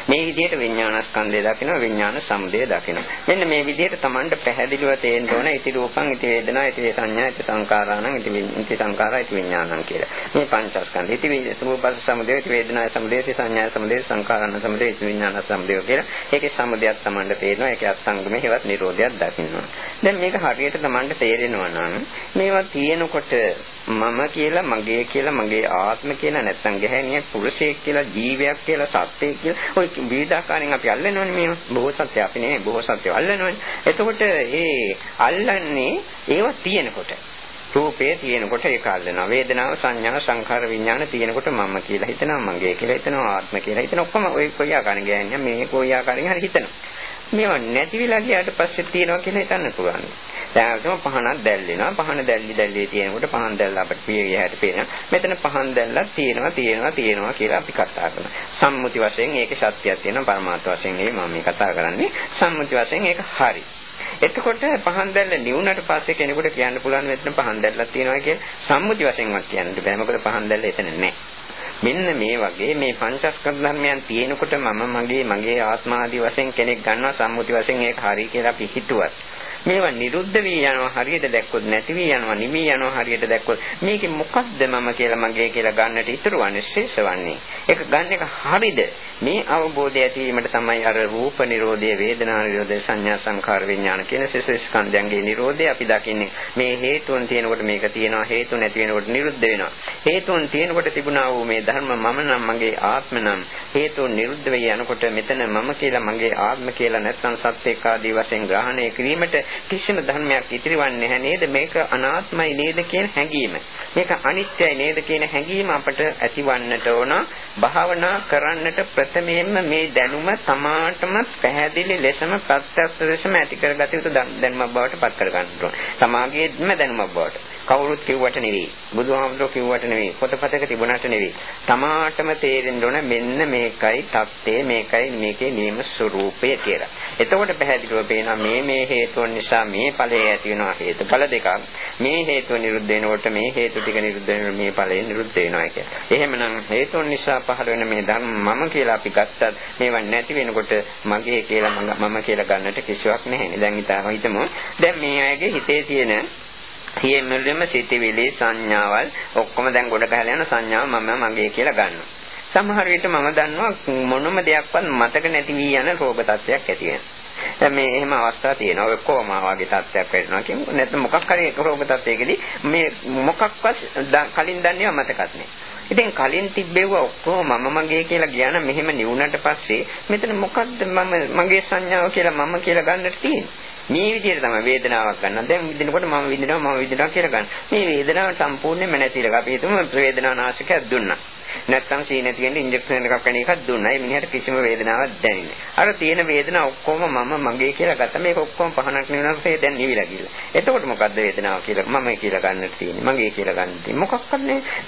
A: මේ විදිහට විඥානස්කන්ධය දකිනවා විඥාන සමුදය දකිනවා. මෙන්න මේ විදිහට Tamanට පැහැදිලිව තේරෙන්න ඕන ඉති රූපං ඉති වේදනා ඉති සංඥා ඉති සංකාරාණං ඉති ඉති සංකාරා ඉති විඥානං කියලා. මේ පංචස්කන්ධ ඉති රූපස් සමුදය ඉති වේදනා සමුදය ඉති සංඥා සමුදය සංකාරාණ සමුදය ඉති විඥාන සමුදය කියලා. ඒකේ සමුදයක් Tamanට තේරෙනවා. ඒකේ අත්සංගමේ හේවත් නිරෝධයක් දකින්නවා. දැන් මේක හරියට Tamanට තේරෙනවා නම් මේවා තියෙනකොට මම කියලා මගේ කියලා මගේ ආත්ම කියලා නැත්නම් ගැහැණියක් පුරුෂයෙක් කියලා ජීවයක් කියලා සත්‍යයක් කියලා ඔය විවිධාකාරයෙන් අපි අල්ලනවනේ මේ බොහෝ සත්‍ය අපි නේ බොහෝ සත්‍ය අල්ලනවනේ. එතකොට ඒ අල්ලන්නේ ඒවා තියෙනකොට රූපේ තියෙනකොට ඒක අල්ලනවා. වේදනාව සංඥා සංඛාර විඥාන තියෙනකොට මම කියලා හිතනවා මගේ කියලා හිතනවා ආත්ම කියලා හිතනවා. ඔක්කොම ඔය කොයි ආකාරයෙන් ගෑන්නේ මේ කොයි ආකාරයෙන් හරි හිතනවා. මේවා නැති වෙලා ගියාට පස්සේ තියෙනවා කියලා හිතන්න පුළුවන්. දැන් පහනක් දැල්ලෙනවා. පහන දැල්ලි දැල්ලි තියෙනකොට පහන් දැල්ල අපිට පිය හැට පේනවා. මෙතන පහන් දැල්ලක් තියෙනවා තියෙනවා තියෙනවා කියලා අපි කතා කරනවා. සම්මුති වශයෙන් ඒකේ සත්‍යයක් තියෙනවා. පරමාර්ථ වශයෙන් නෙවෙයි මම මේ කතා කරන්නේ. සම්මුති වශයෙන් ඒක හරි. එතකොට පහන් දැල්ල නිවුනට පස්සේ කෙනෙකුට කියන්න පුළුවන් මෙතන පහන් දැල්ලක් තියෙනවා කියලා සම්මුති වශයෙන්වත් කියන්න බෑ. මොකද පහන් දැල්ල එතන නැහැ. මෙන්න මේ වගේ මේ පංචස්කන්ධ ධර්මයන් තියෙනකොට මම මගේ මගේ ආත්මාදී වශයෙන් කෙනෙක් ගන්නවා සම්මුති වශයෙන් ඒක හරි කියලා අපි හිතුවත් මේවා නිරුද්ධ වී යනවා හරියට දැක්කොත් නැති වී යනවා නිමී යනවා හරියට දැක්කොත් මේකේ මොකක්ද මම කියලා මගේ කියලා ගන්නට ඉතුරු වන්නේ ශේෂවන්නේ ඒක ගන්න එක හරිද? මේ අවබෝධය ඇතිවීමට තමයි අර රූප නිරෝධය වේදනා නිරෝධය සංඥා සංඛාර විඥාන කියන ශේෂ ස්කන්ධයන්ගේ නිරෝධය අපි දකින්නේ. මේ හේතුන් තියෙනකොට මේක තියෙනවා හේතු නැති වෙනකොට නිරුද්ධ වෙනවා. හේතුන් තියෙනකොට තිබුණා වූ මේ ධර්ම මම නම් මගේ ආත්ම නම් හේතුන් නිරුද්ධ වෙ යනකොට මෙතන මම කියලා මගේ ආත්ම කියලා නැත්නම් සත්‍යක ආදී වශයෙන් ග්‍රහණය කිරීමට කිසිම ධර්මයක් ඉතිරිවන්නේ නැහැ නේද? මේක අනාත්මයි නේද කියන හැඟීම. මේක අනිත්‍යයි නේද කියන හැඟීම අපට ඇතිවන්නට ඕන භාවනා කරන්නට ප්‍රථමයෙන්ම මේ දැනුම තමාටම පැහැදිලි ලෙසම ප්‍රත්‍යක්ෂ ලෙසම ඇති කරගත යුතු දැනුමක් බවට පත් කර ගන්න ඕන. තමාගේම දැනුමක් බවට. කවුරුත් කිව්වට නෙවෙයි. බුදුහාමුදුරුවෝ කිව්වට නෙවෙයි. පොතපතක තිබුණාට නෙවෙයි. තමාටම තේරෙන්න ඕන මෙන්න මේකයි தත්ත්වය මේකයි මේකේ නියම ස්වરૂපය කියලා. එතකොට පැහැදිලිව පේනවා මේ මේ හේතුන් නිසා මේ ඵලය ඇති වෙනවා හේතුඵල දෙකක්. මේ හේතුව නිරුද්ධ වෙනකොට මේ හේතු ටික නිරුද්ධ වෙනකොට මේ ඵලය නිරුද්ධ වෙනවා කියලා. එහෙමනම් හේතුන් නිසා පහළ වෙන මේ ධර්ම මම කියලා අපි ගත්තත් මේවා නැති වෙනකොට මගේ කියලා මම කියලා ගන්නට කිසිවක් නැහැ. දැන් හිතමු දැන් මේ අයගේ හිතේ තියෙන සියෙමෙලෙම සිටිවිලි සංඥාවල් ඔක්කොම දැන් ගොඩ ගහලා යන සංඥාව මම මගේ කියලා ගන්නවා. සමහර විට මම දන්නවා මොනම දෙයක්වත් මතක නැති වී යන රෝග තත්ත්වයක් ඇති වෙනවා. දැන් මේ එහෙම අවස්ථා තියෙනවා. ඔය කොමා වගේ තත්ත්වයක් වෙනවා කියමු. නැත්නම් මොකක් හරි රෝග තත්ත්වයකදී මේ මොකක්වත් කලින් දන්නේව මතකත් නැහැ. ඉතින් කලින් තිබ්බේව ඔක්කොම මම මගේ කියලා කියන මෙහෙම නිවුනට පස්සේ මෙතන මොකද්ද මම මගේ සංඥාව කියලා මම කියලා ගන්නට තියෙන්නේ. මේ විදිහට තමයි වේදනාවක් ගන්න. දැන් විඳිනකොට මම විඳිනවා මම විඳිනවා කියලා ගන්න. මේ වේදනාව සම්පූර්ණයෙන්ම නැතිලා. අපි හිතමු වේදනාව නාශකයක් දුන්නා. නැත්තම් සීන තියෙන ඉන්ජෙක්ෂන් එකක් වෙන එකක් දුන්නා. ඒ මිනිහට කිසිම වේදනාවක් දැනෙන්නේ. අර තියෙන වේදනාව ඔක්කොම මම මගේ කියලා ගත්තා. මේක ඔක්කොම පහනක් නෙවෙයි දැන් නිවිලා ගිහලා. එතකොට මොකද්ද වේදනාව කියලා මම කියලා ගන්නට තියෙන්නේ. මගේ කියලා ගන්න තියෙන්නේ. මොකක්වත්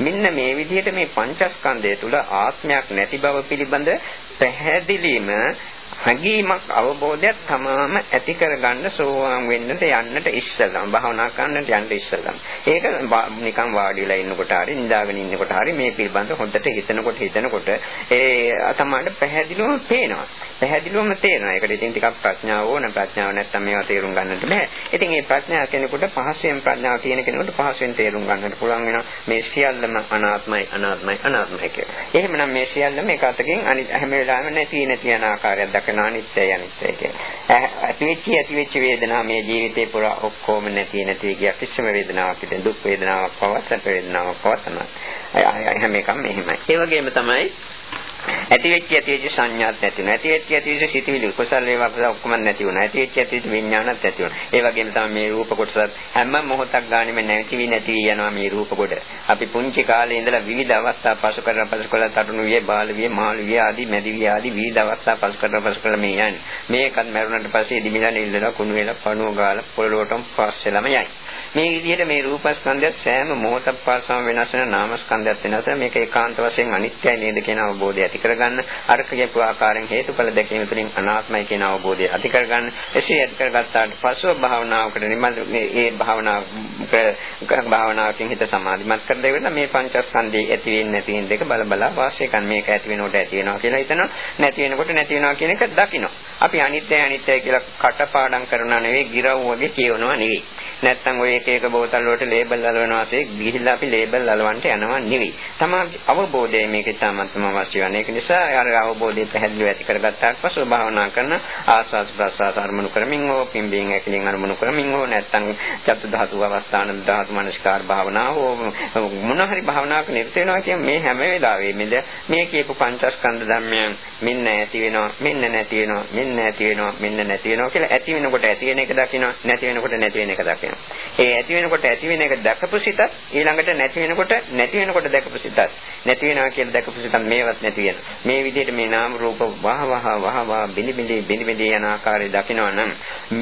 A: මෙන්න මේ විදිහට මේ පංචස්කන්ධය තුල ආත්මයක් නැති බව පිළිබඳ පැහැදිලිම හැඟීමක් අවබෝධයක් තමාම ඇති කරගන්න සෝවාන් වෙන්නට යන්නට ඉස්සෙල්ලම භාවනා කරන්නට යන්න ඉස්සෙල්ලම. ඒක නිකන් වාඩි වෙලා ඉන්නකොට හරි නිදාගෙන ඉන්නකොට හරි මේ පිළිබඳ හොඳට හිතනකොට හිතනකොට ඒ තමයි පැහැදිලිවම පේනවා. පැහැදිලිවම තේරෙනවා. ඒකට ඉතින් ටිකක් ප්‍රඥාව ඕන. ප්‍රඥාව නැත්තම් මේවා තේරුම් ගන්නට බෑ. ඉතින් මේ ප්‍රඥාව කෙනෙකුට පහසෙන් ප්‍රඥාව තියෙන කෙනෙකුට පහසෙන් තේරුම් ගන්නට පුළුවන් වෙනවා. මේ සියල්ලම අනාත්මයි අනාත්මයි අනාත්මයි කියලා. එහෙමනම් මේ සියල්ලම එක අතකින් අනිත් හැම වෙලාවෙම නැති නැති යන ආකාරයක් දක්වන අනිත්‍යයි අනිත්‍යයි කියලා. ඇති වෙච්ච ඇති වෙච්ච වේදනාව මේ ජීවිතේ පුරා ඔක්කොම නැති නැති කිය කිසිම වේදනාවක් ඉතින් දුක් වේදනාවක් පවත් සැප වේදනාවක් පවත් තමයි. හැම එකම මෙහෙමයි. ඒ වගේම තමයි ඇති වෙච්ච ඇති වෙච්ච සංඥාත් නැති වෙනවා. ඇති වෙච්ච ඇති වෙච්ච සිතිවිලි කුසල වේවා අපස ඔක්කොම නැති වුණා. ඇති වෙච්ච ඇති වෙච්ච විඥානත් නැති වුණා. ඒ වගේම තමයි මේ රූප කොටසත් හැම මොහොතක් ගානෙම නැති වී නැති වී යනවා මේ රූප කොට. අපි පුංචි කාලේ ඉඳලා විවිධ අවස්ථා පසු කරලා පසු කරලා තරුණ විය, බාල විය, මහලු විය ආදී මැදි විය ආදී විවිධ අවස්ථා පසු කරලා පසු කරලා මේ යන්නේ. මේකත් මරුණට පස්සේ දිමිලා නිල්ලලා කුණු වෙලා පණුව ගාලා පොළොවටම පස්සෙලම යයි. මේ විදිහට මේ රූපස්කන්ධයත් සෑම මොහොතක් පාසාම වෙනස් වෙන නාමස්කන්ධයත් වෙනස් වෙන මේක ඒකාන්ත වශයෙන් අනිත්‍යයි නේද කියන අවබෝධය ඇති කරගන්න අර කියපු ආකාරයෙන් හේතුඵල දැකීම තුළින් අනාත්මයි කියන අවබෝධය ඇති කරගන්න. එසේ ඇති කරගත්තාට පසුව භාවනාවකට නිමල් මේ ඒ භාවනාව භාවනාවකින් හිත සමාධිමත් කර දෙවෙන්න මේ පංචස්කන්ධයේ ඇති වෙන්නේ නැති වෙන දෙක බල බල වාසය කරන මේක ඇති වෙනකොට ඇති වෙනවා කියලා හිතනවා. නැති වෙනකොට නැති වෙනවා කියන එක දකිනවා. අපි අනිත්‍යයි අනිත්‍යයි කියලා කටපාඩම් කරනවා නෙවෙයි ගිරව් වගේ කියවනවා නෙවෙයි නැත්තම් ඔය එක එක බෝතල් වලට ලේබල් අලවනවා ASCII ගිහිල්ලා අපි ලේබල් අලවන්න යනවා නෙවෙයි. තමයි අවබෝධය මේක ඉතාමත්ම අවශ්‍ය වෙන. ඒක නිසා අර අවබෝධය පැහැදිලිව ඇති කරගත්තාට පස්ව භාවනා කරන ආස්වාද ප්‍රසආස අරමුණු කරමින් හෝ පිම්බීන් ඇකිලින් අරමුණු කරමින් හෝ නැත්තම් චතු ධාතු අවස්ථාන ධාතු මනස්කාර භාවනාව හෝ මොන හරි භාවනාවක නිරත වෙනවා කියන්නේ මේ හැම වෙලාවෙම මේ කියපු පංචස්කන්ධ ධර්මයන් මෙන්න ඇති වෙනවා මෙන්න නැති වෙනවා මෙන්න මෙන්න ඇති වෙනවා මෙන්න නැති වෙනවා කියලා ඇති වෙනකොට ඇති වෙන එක දකිනවා නැති වෙනකොට නැති වෙන එක දකිනවා. ඒ ඇති වෙනකොට ඇති වෙන එක දැකපු සිතත් ඊළඟට නැති වෙනකොට නැති වෙනකොට දැකපු සිතත් නැති වෙනවා කියලා දැකපු සිතත් මේවත් නැති වෙනවා. මේ විදිහට මේ නාම රූප වහ වහ වහ වහ බිනි බිනි බිනි බිනි යන ආකාරය දකිනවා නම්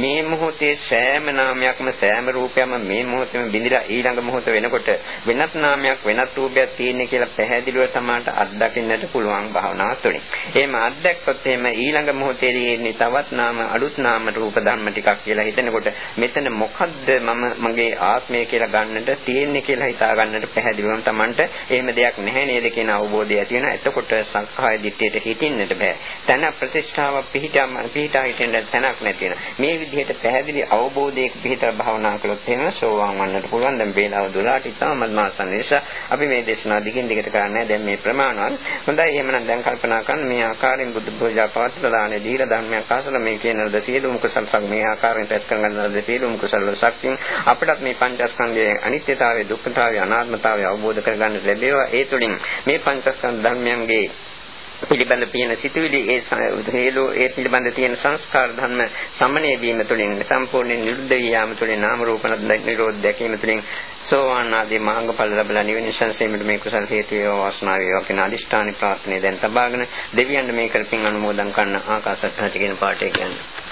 A: මේ මොහොතේ සෑම නාමයක්ම සෑම රූපයක්ම මේ මොහොතේම බිඳිලා ඊළඟ මොහොත වෙනකොට වෙනත් නාමයක් වෙනත් රූපයක් තියෙන්නේ කියලා පැහැදිලිව තමයි අත්දකින්නට පුළුවන් භාවනාව තුළින්. එහෙම අත්දැක්කොත් එහෙම ඊළඟ මොහොතේදී එන්නේ තවත් නාම අලුත් නාම රූප ධර්ම ටිකක් කියලා හිතනකොට මෙතන මොකද්ද මම මගේ ආත්මය කියලා ගන්නට තියෙන්නේ කියලා හිතා ගන්නට පැහැදිලිවම Tamanට එහෙම දෙයක් නැහැ නේද කියන අවබෝධය ඇති වෙනවා. එතකොට සංඛාය දිට්ඨියට හිතින්නට බෑ. තන ප්‍රතිෂ්ඨාව පිහිටම පිහිටා හිටින්න තැනක් නැති වෙනවා. මේ විදිහට පැහැදිලි අවබෝධයක පිහිටලා භාවනා කළොත් එහෙම සෝවාන් වන්නට පුළුවන්. දැන් වේලාව 12ට ඉතාමත් මාසන් නිසා අපි මේ දේශනාව දිගින් දිගට කරන්නේ දැන් මේ ප්‍රමාණවත්. හොඳයි එහෙමනම් දැන් කල්පනා කරන්න මේ ආකාරයෙන් බුදු පූජා පවත්වලා දානේ දීලා ධර්මයක් අහසලා මේ කියන ලද සියලුම කුසල සක් මේ ආකාරයෙන් පැත් කරගන්න ලද සියලුම කුසල ශක්තිය අපිටත් මේ පංචස්කන්ධයේ අනිත්‍යතාවය දුක්ඛතාවය අනාත්මතාවය අවබෝධ කරගන්න ලැබේවා. ඒ තුළින් මේ පංචස්කන්ධ ධර්මයන්ගේ පිළිබඳ තියෙන සිතුවිලි ඒ හේලෝ ඒ පිළිබඳ තියෙන සංස්කාර ධර්ම සමනය වීම තුළින් සම්පූර්ණයෙන් නිරුද්ධ යාම තුළින් නාම රූපන නිරෝධ දැකීම තුළින් සෝවාන් ආදී මාර්ගඵල ලැබලා නිවන සංසීමට මේ කුසල හේතු වේවා වාසනාව වේවා කියන අදිෂ්ඨාන ප්‍රාර්ථනාවෙන් දැන් තබාගෙන දෙවියන් මේ කරපින් අනුමෝදන් කරන ආකාශත්හට කියන පාඩේ කියන්නේ.